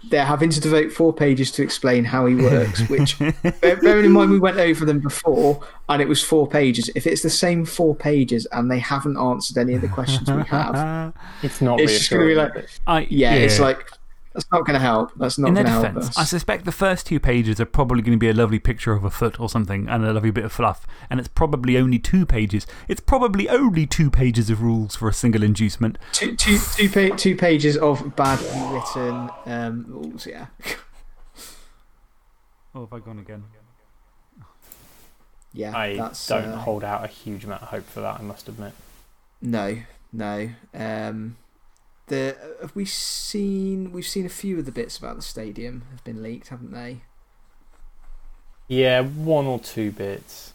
Speaker 2: they're having to devote four pages to explain how he works. Which, bearing in mind, we went over them before, and it was four pages. If it's the same four pages and they haven't answered any of the questions we have,
Speaker 3: It's not
Speaker 2: it's just going to be like,
Speaker 3: is it?
Speaker 1: I,
Speaker 2: yeah, it's like that's not going to help. That's not
Speaker 1: In their
Speaker 2: going to help
Speaker 1: defense,
Speaker 2: us.
Speaker 1: I suspect the first two pages are probably going to be a lovely picture of a foot or something and a lovely bit of fluff. And it's probably only two pages. It's probably only two pages of rules for a single inducement.
Speaker 2: two, two, two, pa- two pages of badly written um, rules. Yeah.
Speaker 1: Oh, have I gone again?
Speaker 2: Yeah,
Speaker 3: I
Speaker 2: that's,
Speaker 3: don't
Speaker 2: uh,
Speaker 3: hold out a huge amount of hope for that, I must admit.
Speaker 2: No, no. Um, the have we seen? We've seen a few of the bits about the stadium have been leaked, haven't they?
Speaker 3: Yeah, one or two bits.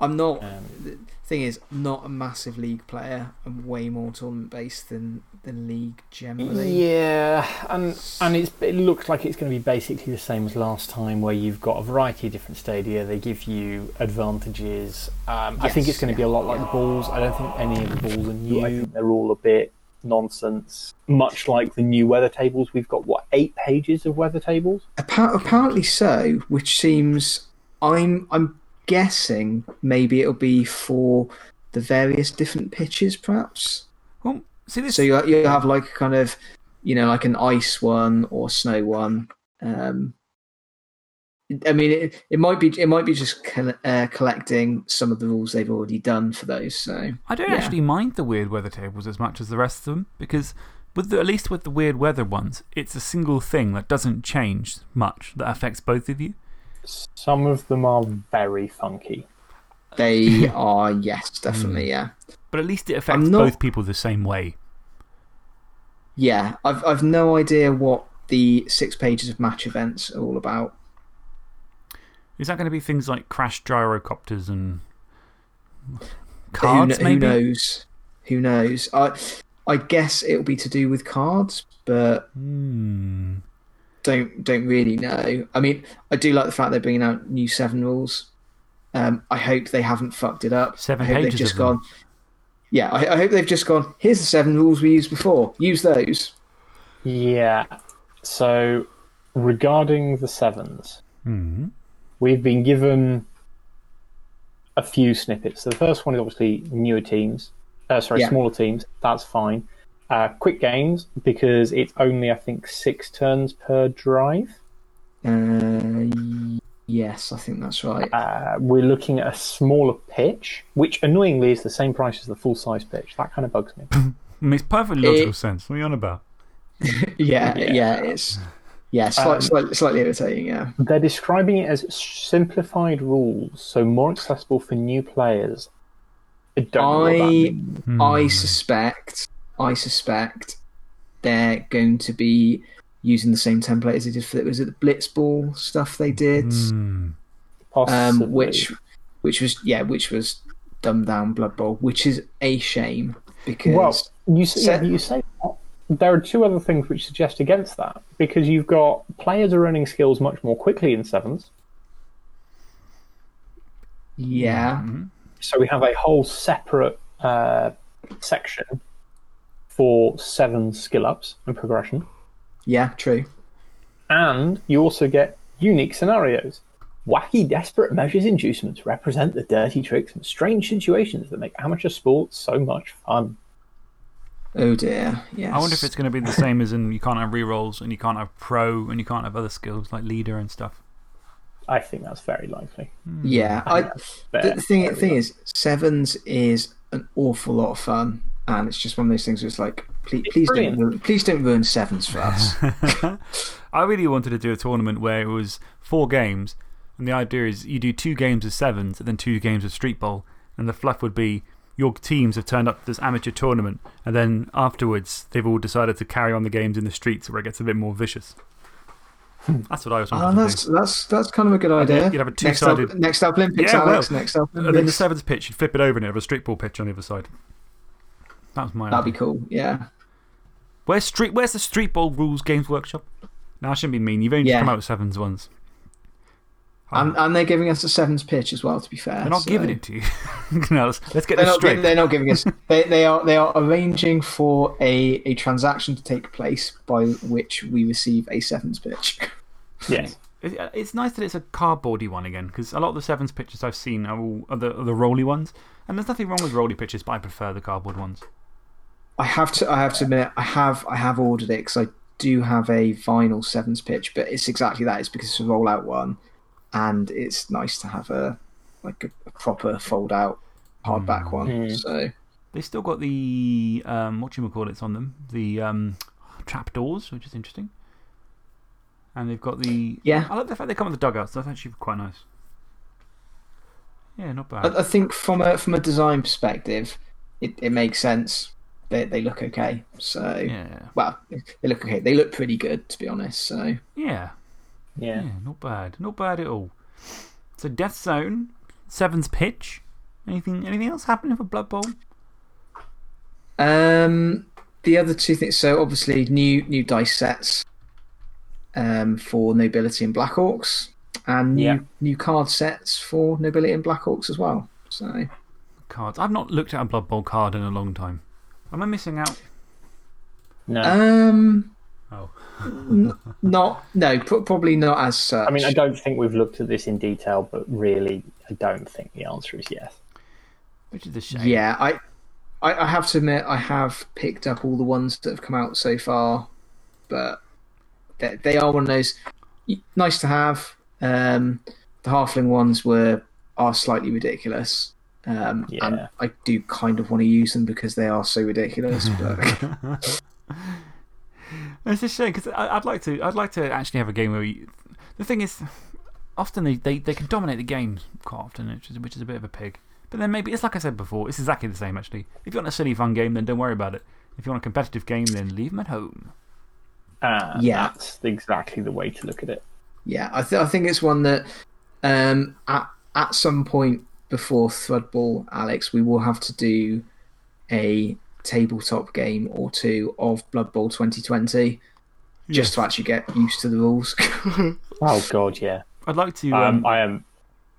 Speaker 2: I'm not.
Speaker 3: Um,
Speaker 2: the thing is, I'm not a massive league player. I'm way more tournament based than than league generally.
Speaker 3: Yeah, and and it's, it looks like it's going to be basically the same as last time, where you've got a variety of different stadia. They give you advantages. Um, I think it's going to be a lot like the balls. I don't think any of the balls are new. I think they're all a bit nonsense. Much like the new weather tables, we've got what eight pages of weather tables.
Speaker 2: Appa- apparently so, which seems I'm I'm guessing maybe it'll be for the various different pitches, perhaps.
Speaker 1: Well, see this.
Speaker 2: So you you have like a kind of you know like an ice one or snow one. Um, I mean, it, it might be it might be just col- uh, collecting some of the rules they've already done for those. So
Speaker 1: I don't
Speaker 2: yeah.
Speaker 1: actually mind the weird weather tables as much as the rest of them because, with the, at least with the weird weather ones, it's a single thing that doesn't change much that affects both of you.
Speaker 3: Some of them are very funky.
Speaker 2: they are yes, definitely yeah.
Speaker 1: But at least it affects
Speaker 2: not-
Speaker 1: both people the same way.
Speaker 2: Yeah, I've I've no idea what the six pages of match events are all about.
Speaker 1: Is that going to be things like crash gyrocopters and
Speaker 2: Who,
Speaker 1: cards,
Speaker 2: kn- who knows? Who knows? I I guess it'll be to do with cards, but
Speaker 1: Hmm.
Speaker 2: don't don't really know. I mean, I do like the fact they're bringing out new seven rules. Um, I hope they haven't fucked it up.
Speaker 1: Seven
Speaker 2: I hope
Speaker 1: pages
Speaker 2: they've just
Speaker 1: of them.
Speaker 2: gone. Yeah, I, I hope they've just gone. Here's the seven rules we used before. Use those.
Speaker 3: Yeah. So, regarding the sevens,
Speaker 1: Hmm.
Speaker 3: We've been given a few snippets. So the first one is obviously newer teams, uh, sorry,
Speaker 2: Yeah.
Speaker 3: smaller teams. That's fine. Uh, quick games because it's only I think six turns per drive.
Speaker 2: Uh, yes, I think that's right.
Speaker 3: Uh, we're looking at a smaller pitch, which annoyingly is the same price as the full size pitch. That kind of bugs me.
Speaker 1: It Makes perfect logical
Speaker 2: It-
Speaker 1: sense. What are you on about?
Speaker 2: Yeah,
Speaker 3: Yeah.
Speaker 2: yeah, it's yeah, slight,
Speaker 3: Um,
Speaker 2: slightly, slightly irritating. Yeah,
Speaker 3: They're describing it as simplified rules, so more accessible for new players. I don't know what that
Speaker 2: I
Speaker 3: means.
Speaker 2: I
Speaker 1: Hmm.
Speaker 2: suspect I suspect they're going to be using the same template as they did for was it the Blitz Bowl stuff they did,
Speaker 1: Hmm.
Speaker 3: Possibly.
Speaker 2: um, which which was yeah, which was dumbed down Blood Bowl, which is a shame because
Speaker 3: Well, you say,
Speaker 2: Set-
Speaker 3: yeah, you say that. There are two other things which suggest against that because you've got players are earning skills much more quickly in sevens.
Speaker 2: yeah,
Speaker 3: So we have a whole separate uh, section for seven skill ups and progression,
Speaker 2: yeah, true.
Speaker 3: and you also get unique scenarios. Wacky, desperate measures inducements represent the dirty tricks and strange situations that make amateur sports so much fun.
Speaker 2: Oh dear, yes.
Speaker 1: I wonder if it's going to be the same as in you can't have rerolls and you can't have pro and you can't have other skills like leader and stuff.
Speaker 3: I think that's very likely. Hmm.
Speaker 2: yeah. I,
Speaker 3: Fair,
Speaker 2: the, the thing
Speaker 3: very
Speaker 2: thing is, sevens is an awful lot of fun, and it's just one of those things. Where it's like, please, please don't, ruin, please don't ruin sevens for us.
Speaker 1: I really wanted to do a tournament where it was four games, and the idea is you do two games of sevens and then two games of street bowl, and the fluff would be your teams have turned up to this amateur tournament, and then afterwards they've all decided to carry on the games in the streets where it gets a bit more vicious. Hmm. That's what I was ah,
Speaker 2: Oh,
Speaker 1: wanting to
Speaker 2: that's that's that's kind of a good idea.
Speaker 1: you'd have a
Speaker 2: next up,
Speaker 1: two-sided-
Speaker 2: next up Olympics,
Speaker 1: Yeah, well,
Speaker 2: Alex. next uh, up
Speaker 1: And then the
Speaker 2: Olympics.
Speaker 1: sevens pitch, you'd flip it over and it'd have a street bowl pitch on the other side. That was my
Speaker 2: That'd
Speaker 1: idea.
Speaker 2: be cool. Yeah.
Speaker 1: Where's, street, where's the street bowl rules games workshop? Now, I shouldn't be mean. You've only
Speaker 2: Yeah.
Speaker 1: come out with sevens once.
Speaker 2: And, and they're giving us a sevens pitch as well. To be fair,
Speaker 1: They're not
Speaker 2: so-
Speaker 1: giving it to you. no, let's, let's get
Speaker 2: They're
Speaker 1: this
Speaker 2: not,
Speaker 1: straight.
Speaker 2: giving, they're not giving us. They, they are they are arranging for a, a transaction to take place by which we receive a sevens pitch.
Speaker 3: Yes.
Speaker 1: It- uh, It's nice that it's a cardboardy one again, because a lot of the sevens pitches I've seen are, all, are, the, are the rolly ones. And there's nothing wrong with rolly pitches, but I prefer the cardboard ones.
Speaker 2: I have to. I have to admit, I have. I have ordered it because I do have a vinyl sevens pitch, but it's exactly that. It's because it's a rollout one, and it's nice to have a like a, a proper fold out hardback one.
Speaker 3: Mm.
Speaker 2: So
Speaker 1: They still got the um, what you call it's on them, the um, trap doors, which is interesting. And they've got the.
Speaker 2: Yeah.
Speaker 1: I like the fact they come with the dugouts. That's actually quite nice. Yeah, not bad.
Speaker 2: I, I think from a from a design perspective, it, it makes sense. They they look okay. So
Speaker 1: yeah.
Speaker 2: well, they look okay. They look pretty good to be honest. So
Speaker 1: Yeah.
Speaker 3: Yeah.
Speaker 1: Yeah, not bad. Not bad at all. So, Death Zone, Seven's Pitch. Anything, anything else happening for Blood Bowl?
Speaker 2: Um, the other two things. So obviously, new new dice sets. Um, for nobility and Black Orcs, and new
Speaker 3: Yeah.
Speaker 2: new card sets for nobility and Black Orcs as well. So
Speaker 1: Cards. I've not looked at a Blood Bowl card in a long time. Am I missing out?
Speaker 3: No.
Speaker 2: Um,
Speaker 1: Oh.
Speaker 2: Not no, pro- probably not as such.
Speaker 3: I mean, I don't think we've looked at this in detail, but really, I don't think the answer is yes.
Speaker 1: Which is a shame.
Speaker 2: Yeah, I, I, I have to admit, I have picked up all the ones that have come out so far, but they, they are one of those nice to have. Um, the halfling ones were are slightly ridiculous, um,
Speaker 3: Yeah.
Speaker 2: and I do kind of want to use them because they are so ridiculous. But
Speaker 1: It's a shame because I'd like to. I'd like to actually have a game where you, the thing is, often they, they, they can dominate the game quite often, which is, which is a bit of a pig. But then maybe it's like I said before. It's exactly the same actually. If you want a silly fun game, then don't worry about it. If you want a competitive game, then leave them at home.
Speaker 3: And
Speaker 2: Yeah.
Speaker 3: That's exactly the way to look at it.
Speaker 2: yeah, I, th- I think it's one that um, at at some point before Threadball, Alex, we will have to do a tabletop game or two of Blood Bowl 2020 just to actually get used to the rules.
Speaker 3: Oh, God, yeah.
Speaker 1: I'd like to.
Speaker 3: Um,
Speaker 1: Um,
Speaker 3: I, am,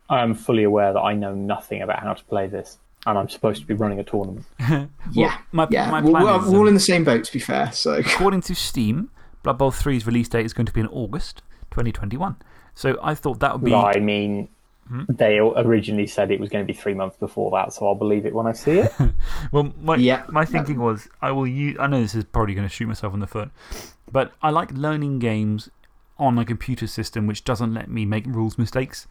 Speaker 3: I am fully aware that I know nothing about how to play this, and I'm supposed to be running a tournament.
Speaker 2: yeah,
Speaker 1: my-
Speaker 2: yeah.
Speaker 1: my
Speaker 2: we're,
Speaker 1: plan
Speaker 2: we're,
Speaker 1: is,
Speaker 2: we're all
Speaker 1: um,
Speaker 2: in the same boat, to be fair. So
Speaker 1: according to Steam, Blood Bowl 3's release date is going to be in August 2021. So I thought that would be.
Speaker 3: I mean, they originally said it was going to be three months before that, so I'll believe it when I see it.
Speaker 1: Well, my,
Speaker 2: Yeah.
Speaker 1: my thinking was I will use. I know this is probably going to shoot myself in the foot, but I like learning games on a computer system which doesn't let me make rules mistakes.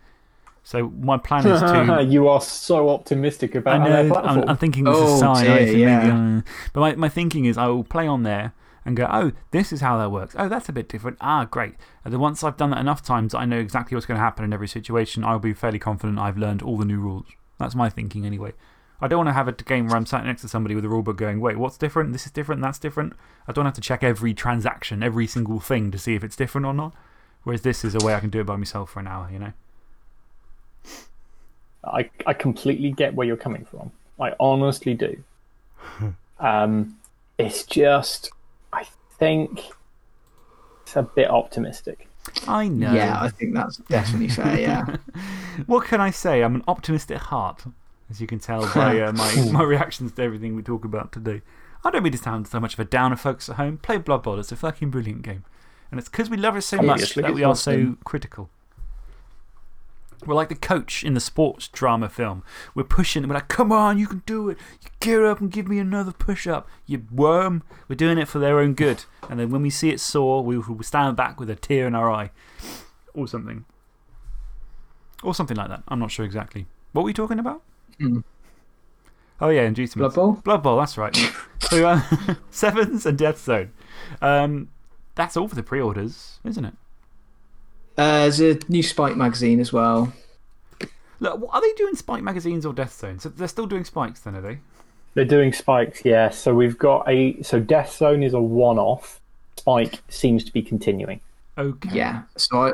Speaker 1: So my plan is to.
Speaker 3: you are so optimistic about their
Speaker 1: know,
Speaker 3: platform.
Speaker 1: I'm, I'm thinking this
Speaker 2: Oh,
Speaker 1: is sci
Speaker 2: dear,
Speaker 1: maybe,
Speaker 2: yeah.
Speaker 1: uh, But my, my thinking is I will play on there and go, oh, this is how that works. Oh, that's a bit different. Ah, great. And then once I've done that enough times, I know exactly what's going to happen in every situation. I'll be fairly confident I've learned all the new rules. That's my thinking anyway. I don't want to have a game where I'm sat next to somebody with a rulebook going, wait, what's different? This is different, that's different. I don't have to check every transaction, every single thing to see if it's different or not. Whereas this is a way I can do it by myself for an hour, you know?
Speaker 3: I, I completely get where you're coming from. I honestly do. um, it's just, think it's a bit optimistic.
Speaker 1: I know.
Speaker 2: yeah, I think that's definitely fair. Yeah,
Speaker 1: What can I say? I'm an optimist at heart, as you can tell by uh, my, my reactions to everything we talk about today. I don't mean to sound so much of a downer, folks at home. Play Blood Bowl, it's a fucking brilliant game. And it's because we love it so much that we are so critical. We're like the coach in the sports drama film. We're pushing, we're like, come on, you can do it. You gear up and give me another push up, you worm. We're doing it for their own good. And then when we see it soar, we will stand back with a tear in our eye. Or something. Or something like that. I'm not sure exactly. What were we talking about?
Speaker 2: Hmm.
Speaker 1: Oh, yeah, and inducements.
Speaker 2: Blood Bowl.
Speaker 1: Blood Bowl, that's right. so, uh, Sevens and Death Zone. Um, that's all for the pre orders, isn't it?
Speaker 2: Uh, there's a new Spike magazine as well.
Speaker 1: Look, what- are they doing Spike magazines or Death Zone? So they're still doing Spikes then, are they?
Speaker 3: They're doing spikes, yeah. So we've got a. So Death Zone is a one off. Spike seems to be continuing.
Speaker 1: Okay.
Speaker 2: Yeah, so I,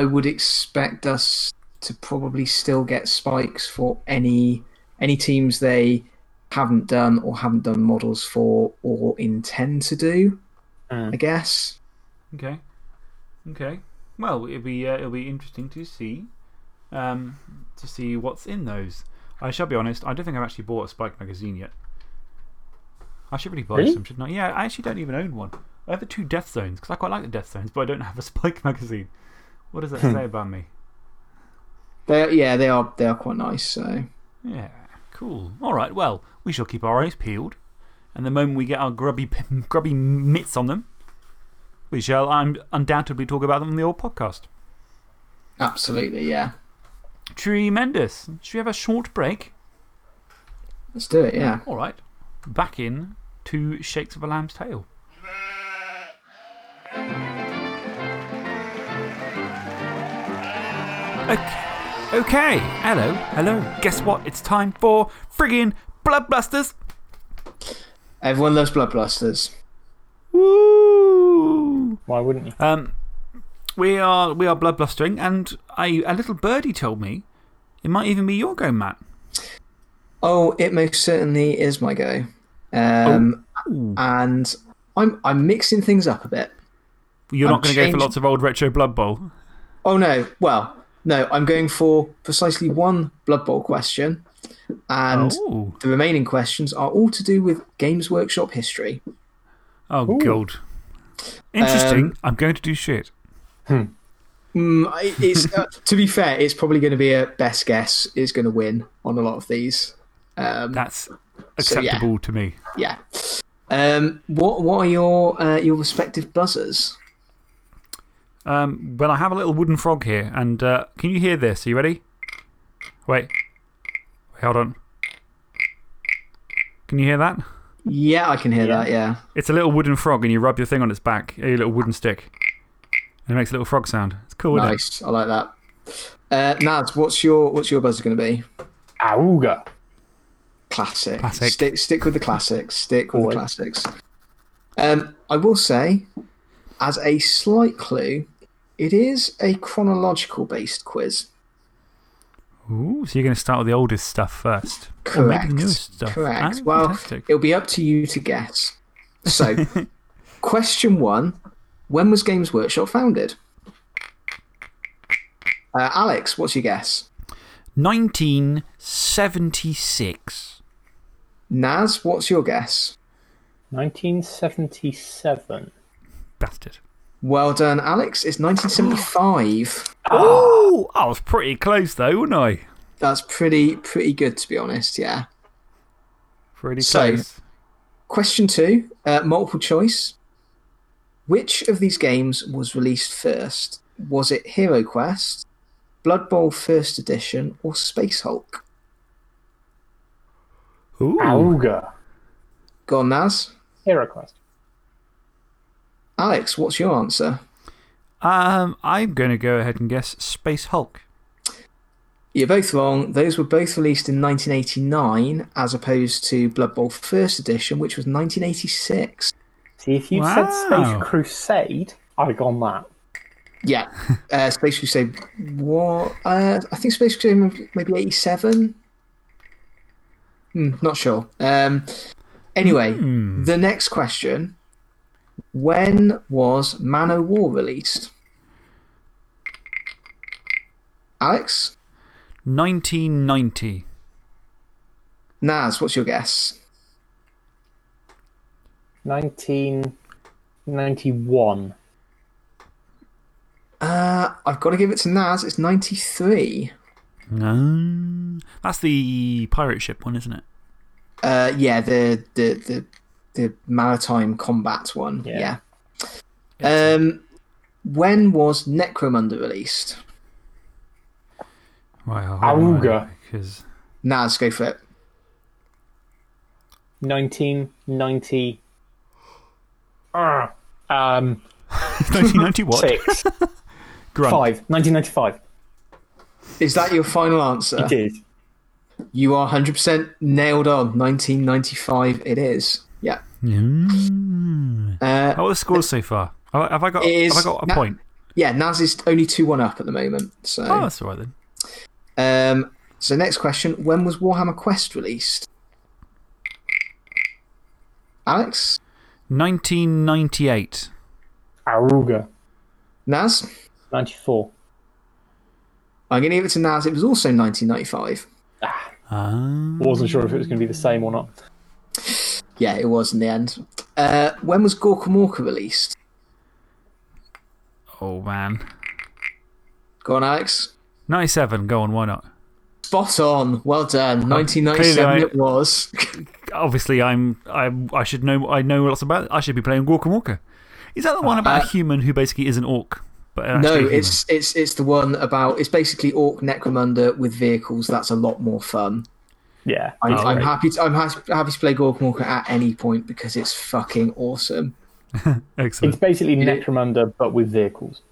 Speaker 2: I would expect us to probably still get spikes for any any teams they haven't done or haven't done models for or intend to do.
Speaker 3: Mm.
Speaker 2: I guess.
Speaker 1: Okay. Okay. Well, it'll be, uh, it'll be interesting to see um, to see what's in those. I shall be honest, I don't think I've actually bought a Spike magazine yet. I should really buy
Speaker 3: Really?
Speaker 1: some, shouldn't I? Yeah, I actually don't even own one. I have the two Death Zones because I quite like the Death Zones, but I don't have a Spike magazine. What does that say about me?
Speaker 2: They yeah they are they are quite nice. So
Speaker 1: Yeah, cool. All right, well, we shall keep our eyes peeled. And the moment we get our grubby, grubby mitts on them, we shall um, undoubtedly talk about them on the old podcast.
Speaker 2: absolutely yeah.
Speaker 1: Tremendous. Should we have a short break?
Speaker 2: Let's do it. Yeah.
Speaker 1: All right. Back in to Shakes of a Lamb's Tail. Okay. Okay. Hello. Hello. Guess what? It's time for friggin' Bloodbusters.
Speaker 2: Everyone loves Bloodbusters.
Speaker 1: Woo!
Speaker 3: Why wouldn't you?
Speaker 1: Um, we are, we are bloodblustering, and a, a little birdie told me it might even be your go, Matt.
Speaker 2: Oh, it most certainly is my go. Um,
Speaker 1: Ooh.
Speaker 2: and I'm I'm mixing things up a bit.
Speaker 1: You're
Speaker 2: I'm
Speaker 1: not going to go for lots of old retro Blood Bowl.
Speaker 2: Oh no, well, no, I'm going for precisely one Blood Bowl question, and
Speaker 1: Oh.
Speaker 2: the remaining questions are all to do with Games Workshop history.
Speaker 1: Oh, God. Interesting.
Speaker 2: Um,
Speaker 1: I'm going to do shit.
Speaker 2: Mm, it's, uh, to be fair, it's probably going to be a best guess is going to win on a lot of these. Um,
Speaker 1: That's
Speaker 2: So, yeah.
Speaker 1: acceptable to me.
Speaker 2: yeah. Um, what what are your uh, your respective buzzers?
Speaker 1: Um, well, I have a little wooden frog here, and uh, can you hear this? Are you ready? Wait. Wait, hold on. Can you hear that?
Speaker 2: Yeah, I can hear that. Yeah.
Speaker 1: It's a little wooden frog, and you rub your thing on its back, a little wooden stick. And it makes a little frog sound. It's cool, isn't it?
Speaker 2: Nice. I like that. Uh, Naz, what's your what's your buzzer going to be?
Speaker 3: Auga.
Speaker 2: Classic.
Speaker 1: Classic.
Speaker 2: Stick stick with the classics. Stick with
Speaker 3: Always.
Speaker 2: the classics. Um, I will say, as a slight clue, it is a chronological based quiz.
Speaker 1: Ooh, so you're going to start with the oldest stuff first. Or
Speaker 2: Correct.
Speaker 1: maybe the newest stuff.
Speaker 2: Correct.
Speaker 1: Ah,
Speaker 2: well,
Speaker 1: fantastic.
Speaker 2: it'll be up to you to guess. So, question one: When was Games Workshop founded? Uh, Alex, what's your guess?
Speaker 1: 1976.
Speaker 2: Naz, what's your guess?
Speaker 3: 1977.
Speaker 1: Bastard.
Speaker 2: Well done, Alex. It's 1975.
Speaker 1: Oh, I was pretty close, though, wasn't I?
Speaker 2: That's pretty pretty good, to be honest. Yeah.
Speaker 1: Pretty
Speaker 2: So-
Speaker 1: close.
Speaker 2: Question two, uh, multiple choice. Which of these games was released first? Was it Hero Quest, Blood Bowl First Edition, or Space Hulk?
Speaker 1: Ooh.
Speaker 3: Auga.
Speaker 2: Go on, Naz.
Speaker 3: Hero Quest.
Speaker 2: Alex, what's your answer?
Speaker 1: Um, I'm going to go ahead and guess Space Hulk.
Speaker 2: You're both wrong. Those were both released in 1989, as opposed to Blood Bowl First Edition, which was 1986.
Speaker 3: See, if you'd said Space Crusade, I'd have gone that.
Speaker 2: Yeah, uh, Space Crusade. What? Uh, I think Space Crusade was maybe 87. Hmm, not sure. Um, anyway, the next question: When was Man O' War released? Alex,
Speaker 1: 1990.
Speaker 2: Naz, what's your guess?
Speaker 3: 1991.
Speaker 2: Uh, I've got to give it to Naz. It's 93.
Speaker 1: No. That's the pirate ship one, isn't it?
Speaker 2: Uh, yeah, the the the the maritime combat one.
Speaker 3: Yeah.
Speaker 2: Yeah. Um, when was Necromunda released?
Speaker 1: Right, I'll
Speaker 3: Auga.
Speaker 1: Because
Speaker 2: Naz, go for it.
Speaker 3: 1990. Ah, um,
Speaker 1: 1990 what?
Speaker 3: six.
Speaker 1: Grunt.
Speaker 3: Five. 1995.
Speaker 2: Is that your final answer?
Speaker 3: It is.
Speaker 2: You are 100% nailed on. 1995 it is. Yeah.
Speaker 1: Mm.
Speaker 2: Uh,
Speaker 1: How are the scores so far? Have have I got,
Speaker 2: It is-
Speaker 1: have I got a
Speaker 2: na-
Speaker 1: point?
Speaker 2: yeah, Naz is only 2 1 up at the moment. So,
Speaker 1: Oh, that's all right then.
Speaker 2: um, so next question When was Warhammer Quest released? Alex?
Speaker 1: 1998.
Speaker 3: Aruga.
Speaker 2: Naz?
Speaker 3: 94.
Speaker 2: I'm going to give it to Naz. It was also 1995.
Speaker 1: Ah.
Speaker 3: Wasn't sure if it was going to be the same or not.
Speaker 2: Yeah, it was in the end. Uh, when was Gorkamorka released?
Speaker 1: Oh, man.
Speaker 2: Go on, Alex.
Speaker 1: 97. Go on, why not?
Speaker 2: Spot on. Well done. Uh,
Speaker 1: 1997 I-
Speaker 2: it was.
Speaker 1: Obviously, I'm, I'm, I should know, I know lots about it. I should be playing Walker. Is that the one uh, about a uh, human who basically is an orc? But
Speaker 2: no,
Speaker 1: actually a human?
Speaker 2: it's it's it's the one about it's basically Orc Necromunda with vehicles. That's a lot more fun.
Speaker 3: Yeah.
Speaker 2: I'm,
Speaker 3: it's
Speaker 2: I'm
Speaker 3: great.
Speaker 2: happy. To, I'm happy to play Gorkamorka at any point because it's fucking awesome.
Speaker 1: Excellent.
Speaker 3: It's basically Necromunda, but with vehicles.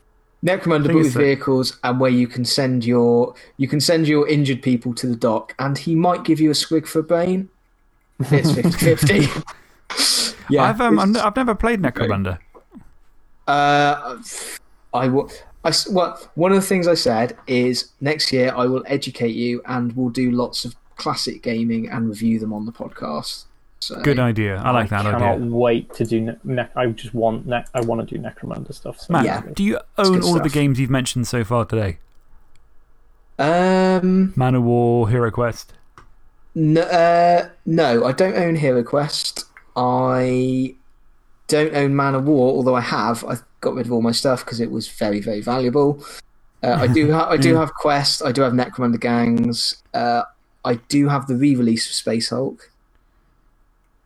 Speaker 2: Necromunda, but
Speaker 1: Thing is
Speaker 2: with
Speaker 1: that-
Speaker 2: vehicles, and where you can send your you can send your injured people to the doc, and he might give you a squig for a brain. It's 50-50. yeah,
Speaker 1: I've, um,
Speaker 2: it's-
Speaker 1: I've I've never played Necromunda.
Speaker 2: Uh, I will. I, well, one of the things I said is next year I will educate you and we'll do lots of classic gaming and review them on the podcast. So,
Speaker 1: Good idea. I like that
Speaker 3: I cannot wait to do. Ne- ne- I just want. Ne- I want to do Necromunda stuff. So
Speaker 1: Matt,
Speaker 2: Yeah.
Speaker 1: do you own
Speaker 2: good
Speaker 1: all of the games you've mentioned so far today?
Speaker 2: Um,
Speaker 1: Man of War, Hero Quest.
Speaker 2: no, uh, no, I don't own Hero Quest. I don't own Man of War, although I have. I got rid of all my stuff because it was very, very valuable. Uh, I do, ha- I do have Quest. I do have Necromunda Gangs. Uh, I do have the re-release of Space Hulk.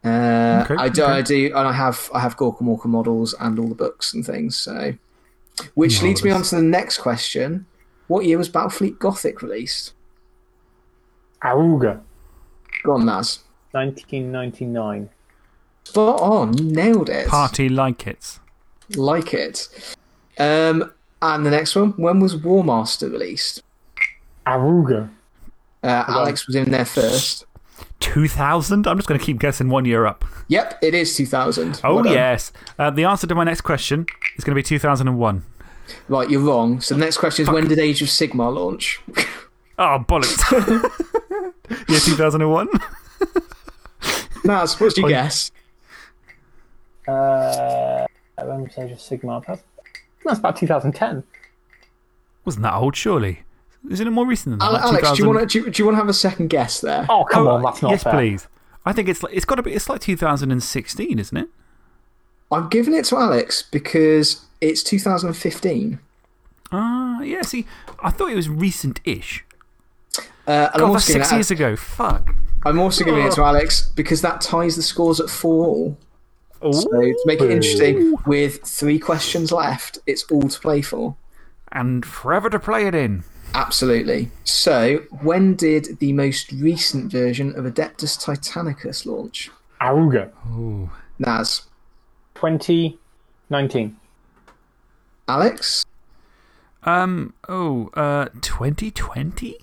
Speaker 2: Uh,
Speaker 1: Okay,
Speaker 2: I do,
Speaker 1: okay.
Speaker 2: I do, and I have, I have Gorkamorka models and all the books and things. So, which leads me on to the next question: What year was Battlefleet Gothic released?
Speaker 3: Aruga,
Speaker 2: Go on, Naz.
Speaker 3: 1999.
Speaker 2: Spot on, nailed it.
Speaker 1: Party like it.
Speaker 2: Like it. Um, and the next one: When was Warmaster released?
Speaker 3: Aruga,
Speaker 2: Uh, Alex was in there first.
Speaker 1: 2000? I'm just going to keep guessing one year up.
Speaker 2: Yep, it is 2000.
Speaker 1: Oh,
Speaker 2: Well
Speaker 1: yes. Uh, the answer to my next question is going to be 2001.
Speaker 2: Right, you're wrong. So the next question is when did Age of Sigmar launch?
Speaker 1: Oh, bollocks. yeah, 2001?
Speaker 2: Naz, what's your guess?
Speaker 3: uh, when was Age of Sigmar? That's, that's about 2010.
Speaker 1: Wasn't that old, surely? Isn't it more recent than that?
Speaker 2: Ale-
Speaker 1: Like
Speaker 2: Alex, do you want to do, you- do you want to have a second guess there?
Speaker 3: Oh, come
Speaker 1: Oh,
Speaker 3: on, that's not
Speaker 1: Yes,
Speaker 3: fair.
Speaker 1: please. I think it's, like, it's got to be, it's like 2016, isn't it?
Speaker 2: I'm giving it to Alex because it's 2015.
Speaker 1: Ah, yeah, see, I thought it was recent ish.
Speaker 2: Uh,
Speaker 1: God, that's six
Speaker 2: it,
Speaker 1: years ago. Fuck.
Speaker 2: I'm also giving it to Alex because that ties the scores at 4 all. So to make it interesting, with three questions left, it's all to play for.
Speaker 1: And forever to play it in.
Speaker 2: Absolutely. So, when did the most recent version of Adeptus Titanicus launch?
Speaker 3: Aruga,
Speaker 2: Naz.
Speaker 3: 2019.
Speaker 2: Alex?
Speaker 1: Um, oh, uh, 2020?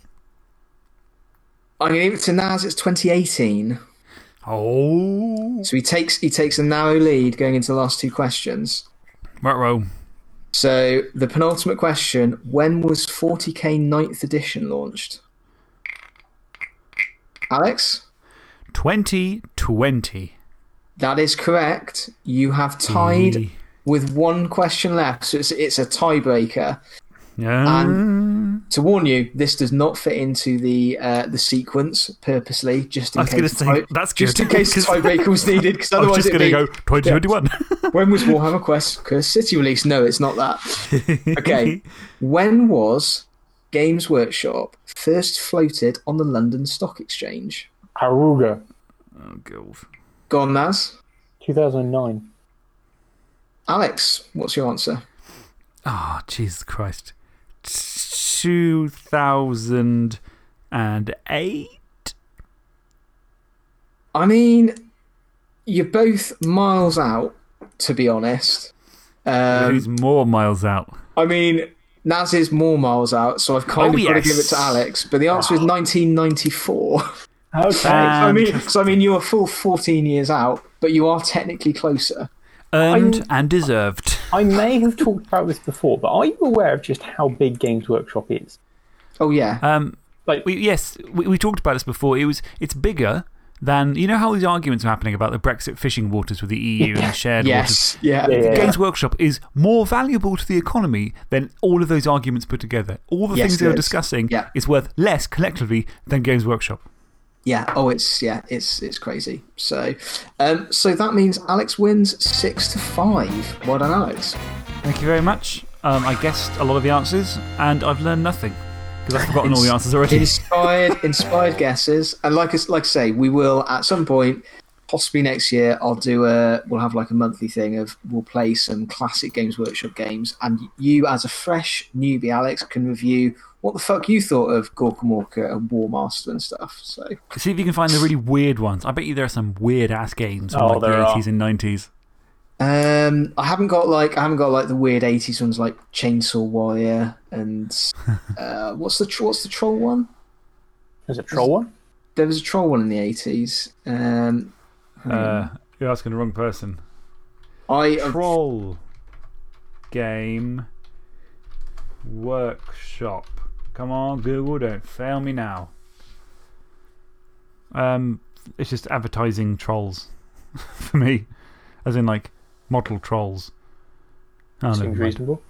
Speaker 2: I'm going to give it to Naz. It's 2018.
Speaker 1: Oh.
Speaker 2: So he takes he takes a narrow lead going into the last two questions.
Speaker 1: Right, row.
Speaker 2: So the penultimate question: When was 40k 9th edition launched? Alex,
Speaker 1: 2020.
Speaker 2: that is correct. You have tied
Speaker 1: Yee.
Speaker 2: with one question left, so it's it's a tiebreaker.
Speaker 1: Um,
Speaker 2: To warn you, this does not fit into the uh, the sequence purposely, just in
Speaker 1: I was
Speaker 2: case.
Speaker 1: gonna
Speaker 2: the
Speaker 1: say, that's
Speaker 2: just
Speaker 1: good,
Speaker 2: in case the
Speaker 1: 'cause-
Speaker 2: tiebreaker was needed. Because otherwise,
Speaker 1: just
Speaker 2: it'd
Speaker 1: going to
Speaker 2: be,
Speaker 1: go 2021.
Speaker 2: when was Warhammer Quest Cursed City released? No, it's not that. Okay. when was Games Workshop first floated on the London Stock Exchange?
Speaker 3: Aruga,
Speaker 1: oh, God.
Speaker 2: Go on, Naz.
Speaker 3: 2009.
Speaker 2: Alex, what's your answer?
Speaker 1: Oh, Jesus Christ. 2008?
Speaker 2: I mean, you're both miles out, to be honest. Um,
Speaker 1: Who's more miles out?
Speaker 2: I mean, Naz is more miles out, so I've kind
Speaker 1: Oh,
Speaker 2: of got to give it to Alex. But the answer is 1994.
Speaker 3: Okay.
Speaker 2: I mean, so I mean, you're a full 14 years out, but you are technically closer.
Speaker 1: Earned and deserved.
Speaker 3: I may have talked about this before, but are you aware of just how big Games Workshop is?
Speaker 2: Oh yeah,
Speaker 1: Um,
Speaker 3: Like,
Speaker 1: we, yes, we, we talked about this before. It was, it's bigger than. You know how these arguments are happening about the Brexit fishing waters with the EU and shared waters?
Speaker 2: yes, yeah,
Speaker 3: Yeah, yeah,
Speaker 1: Games Workshop is more valuable to the economy than all of those arguments put together. All the
Speaker 2: Yes,
Speaker 1: things they
Speaker 2: it
Speaker 1: were
Speaker 2: is.
Speaker 1: discussing
Speaker 2: Yeah.
Speaker 1: is worth less collectively than Games Workshop.
Speaker 2: Yeah. Oh, it's yeah, it's it's crazy. So, um, so that means Alex wins six to five. Well done, Alex.
Speaker 1: Thank you very much. Um, I guessed a lot of the answers, and I've learned nothing because I've forgotten all the answers already.
Speaker 2: Inspired, inspired guesses, and like like I say, we will at some point, possibly next year. I'll do a. We'll have like a monthly thing of we'll play some classic Games Workshop games, and you as a fresh newbie, Alex, can review what the fuck you thought of Gorkamorka and Warmaster and stuff. So.
Speaker 1: See if you can find the really weird ones. I bet you there are some weird ass games from
Speaker 3: Oh,
Speaker 1: like the
Speaker 3: there are.
Speaker 1: 80s and 90s.
Speaker 2: Um, I haven't got like I haven't got like the weird eighties ones like Chainsaw Warrior and uh, what's the what's the troll one?
Speaker 3: there's a troll one.
Speaker 2: There was a troll one in the eighties. Um,
Speaker 1: Uh, you're asking the wrong person.
Speaker 2: I
Speaker 1: Troll Game Workshop. Come on, Google, don't fail me now. Um, it's just advertising trolls for me, as in like model trolls. Oh,
Speaker 3: Seems
Speaker 1: mind.
Speaker 3: reasonable.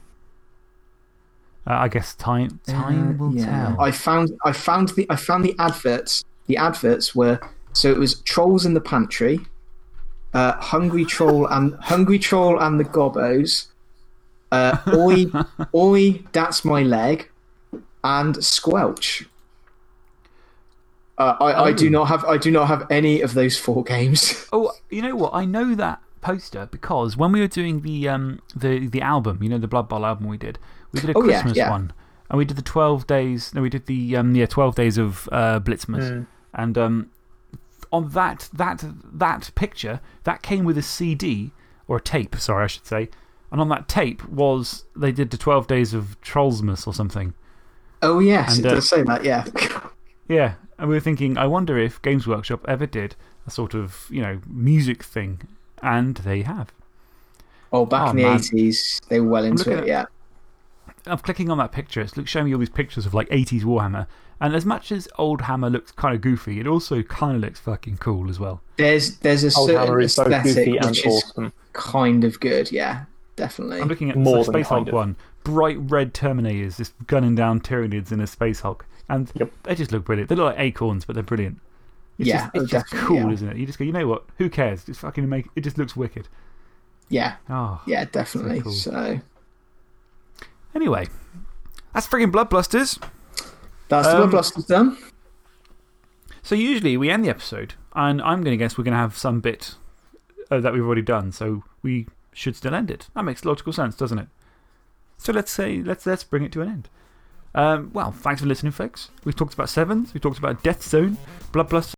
Speaker 1: Uh, I guess time time
Speaker 2: uh,
Speaker 1: will
Speaker 2: yeah.
Speaker 1: tell.
Speaker 2: I found I found the I found the adverts. The adverts were so it was trolls in the pantry, uh, Hungry Troll and Hungry Troll and the Gobbos, uh, Oi, Oi, That's My Leg, and Squelch. Uh, I, I do
Speaker 1: Oh.
Speaker 2: not have I do not have any of those four games.
Speaker 1: Oh, you know what? I know that poster because when we were doing the, um, the, the album, you know, the Blood Bowl album we did, we did a
Speaker 2: Oh,
Speaker 1: Christmas
Speaker 2: yeah.
Speaker 1: one. And we did the 12 days, no, we did the um, yeah, 12 days of uh, Blitzmas. And um, on that, that, that picture, that came with a CD, or a tape, sorry, I should say. And on that tape was, they did the 12 days of Trollsmas or something.
Speaker 2: Oh yes,
Speaker 1: And,
Speaker 2: it
Speaker 1: uh,
Speaker 2: does say that. Yeah.
Speaker 1: Yeah, and we were thinking, I wonder if Games Workshop ever did a sort of, you know, music thing. And they have.
Speaker 2: Oh, back
Speaker 1: Oh,
Speaker 2: in the
Speaker 1: man.
Speaker 2: eighties, they were well into it.
Speaker 1: at-
Speaker 2: Yeah.
Speaker 1: I'm clicking on that picture. It's showing me all these pictures of like 80s Warhammer. And as much as old Hammer looks kind of goofy, it also kind of looks fucking cool as well.
Speaker 2: There's there's a
Speaker 3: Old
Speaker 2: certain
Speaker 3: Hammer is both
Speaker 2: aesthetic
Speaker 3: goofy and
Speaker 2: which is kind of good. Yeah, definitely.
Speaker 1: I'm looking at
Speaker 3: More
Speaker 1: the Space Hulk
Speaker 3: of.
Speaker 1: one. Bright red Terminators just gunning down Tyranids in a Space Hulk. And
Speaker 3: Yep.
Speaker 1: they just look brilliant. They look like acorns, but they're brilliant. It's
Speaker 2: Yeah,
Speaker 1: just, it's just cool,
Speaker 2: yeah.
Speaker 1: isn't it? You just go, you know what? Who cares? Just fucking make it just looks wicked.
Speaker 2: Yeah,
Speaker 1: Oh.
Speaker 2: yeah, definitely.
Speaker 1: cool.
Speaker 2: So
Speaker 1: Anyway, that's friggin' Blood Blusters.
Speaker 2: that's the
Speaker 1: Um,
Speaker 2: Blood Blusters done.
Speaker 1: So usually we end the episode, and I'm going to guess we're going to have some bit uh, that we've already done, so we should still end it. That makes logical sense, doesn't it? So let's say, let's, let's bring it to an end. Um, well, thanks for listening, folks. We've talked about Sevens, we've talked about Death Zone, Blood Blusters.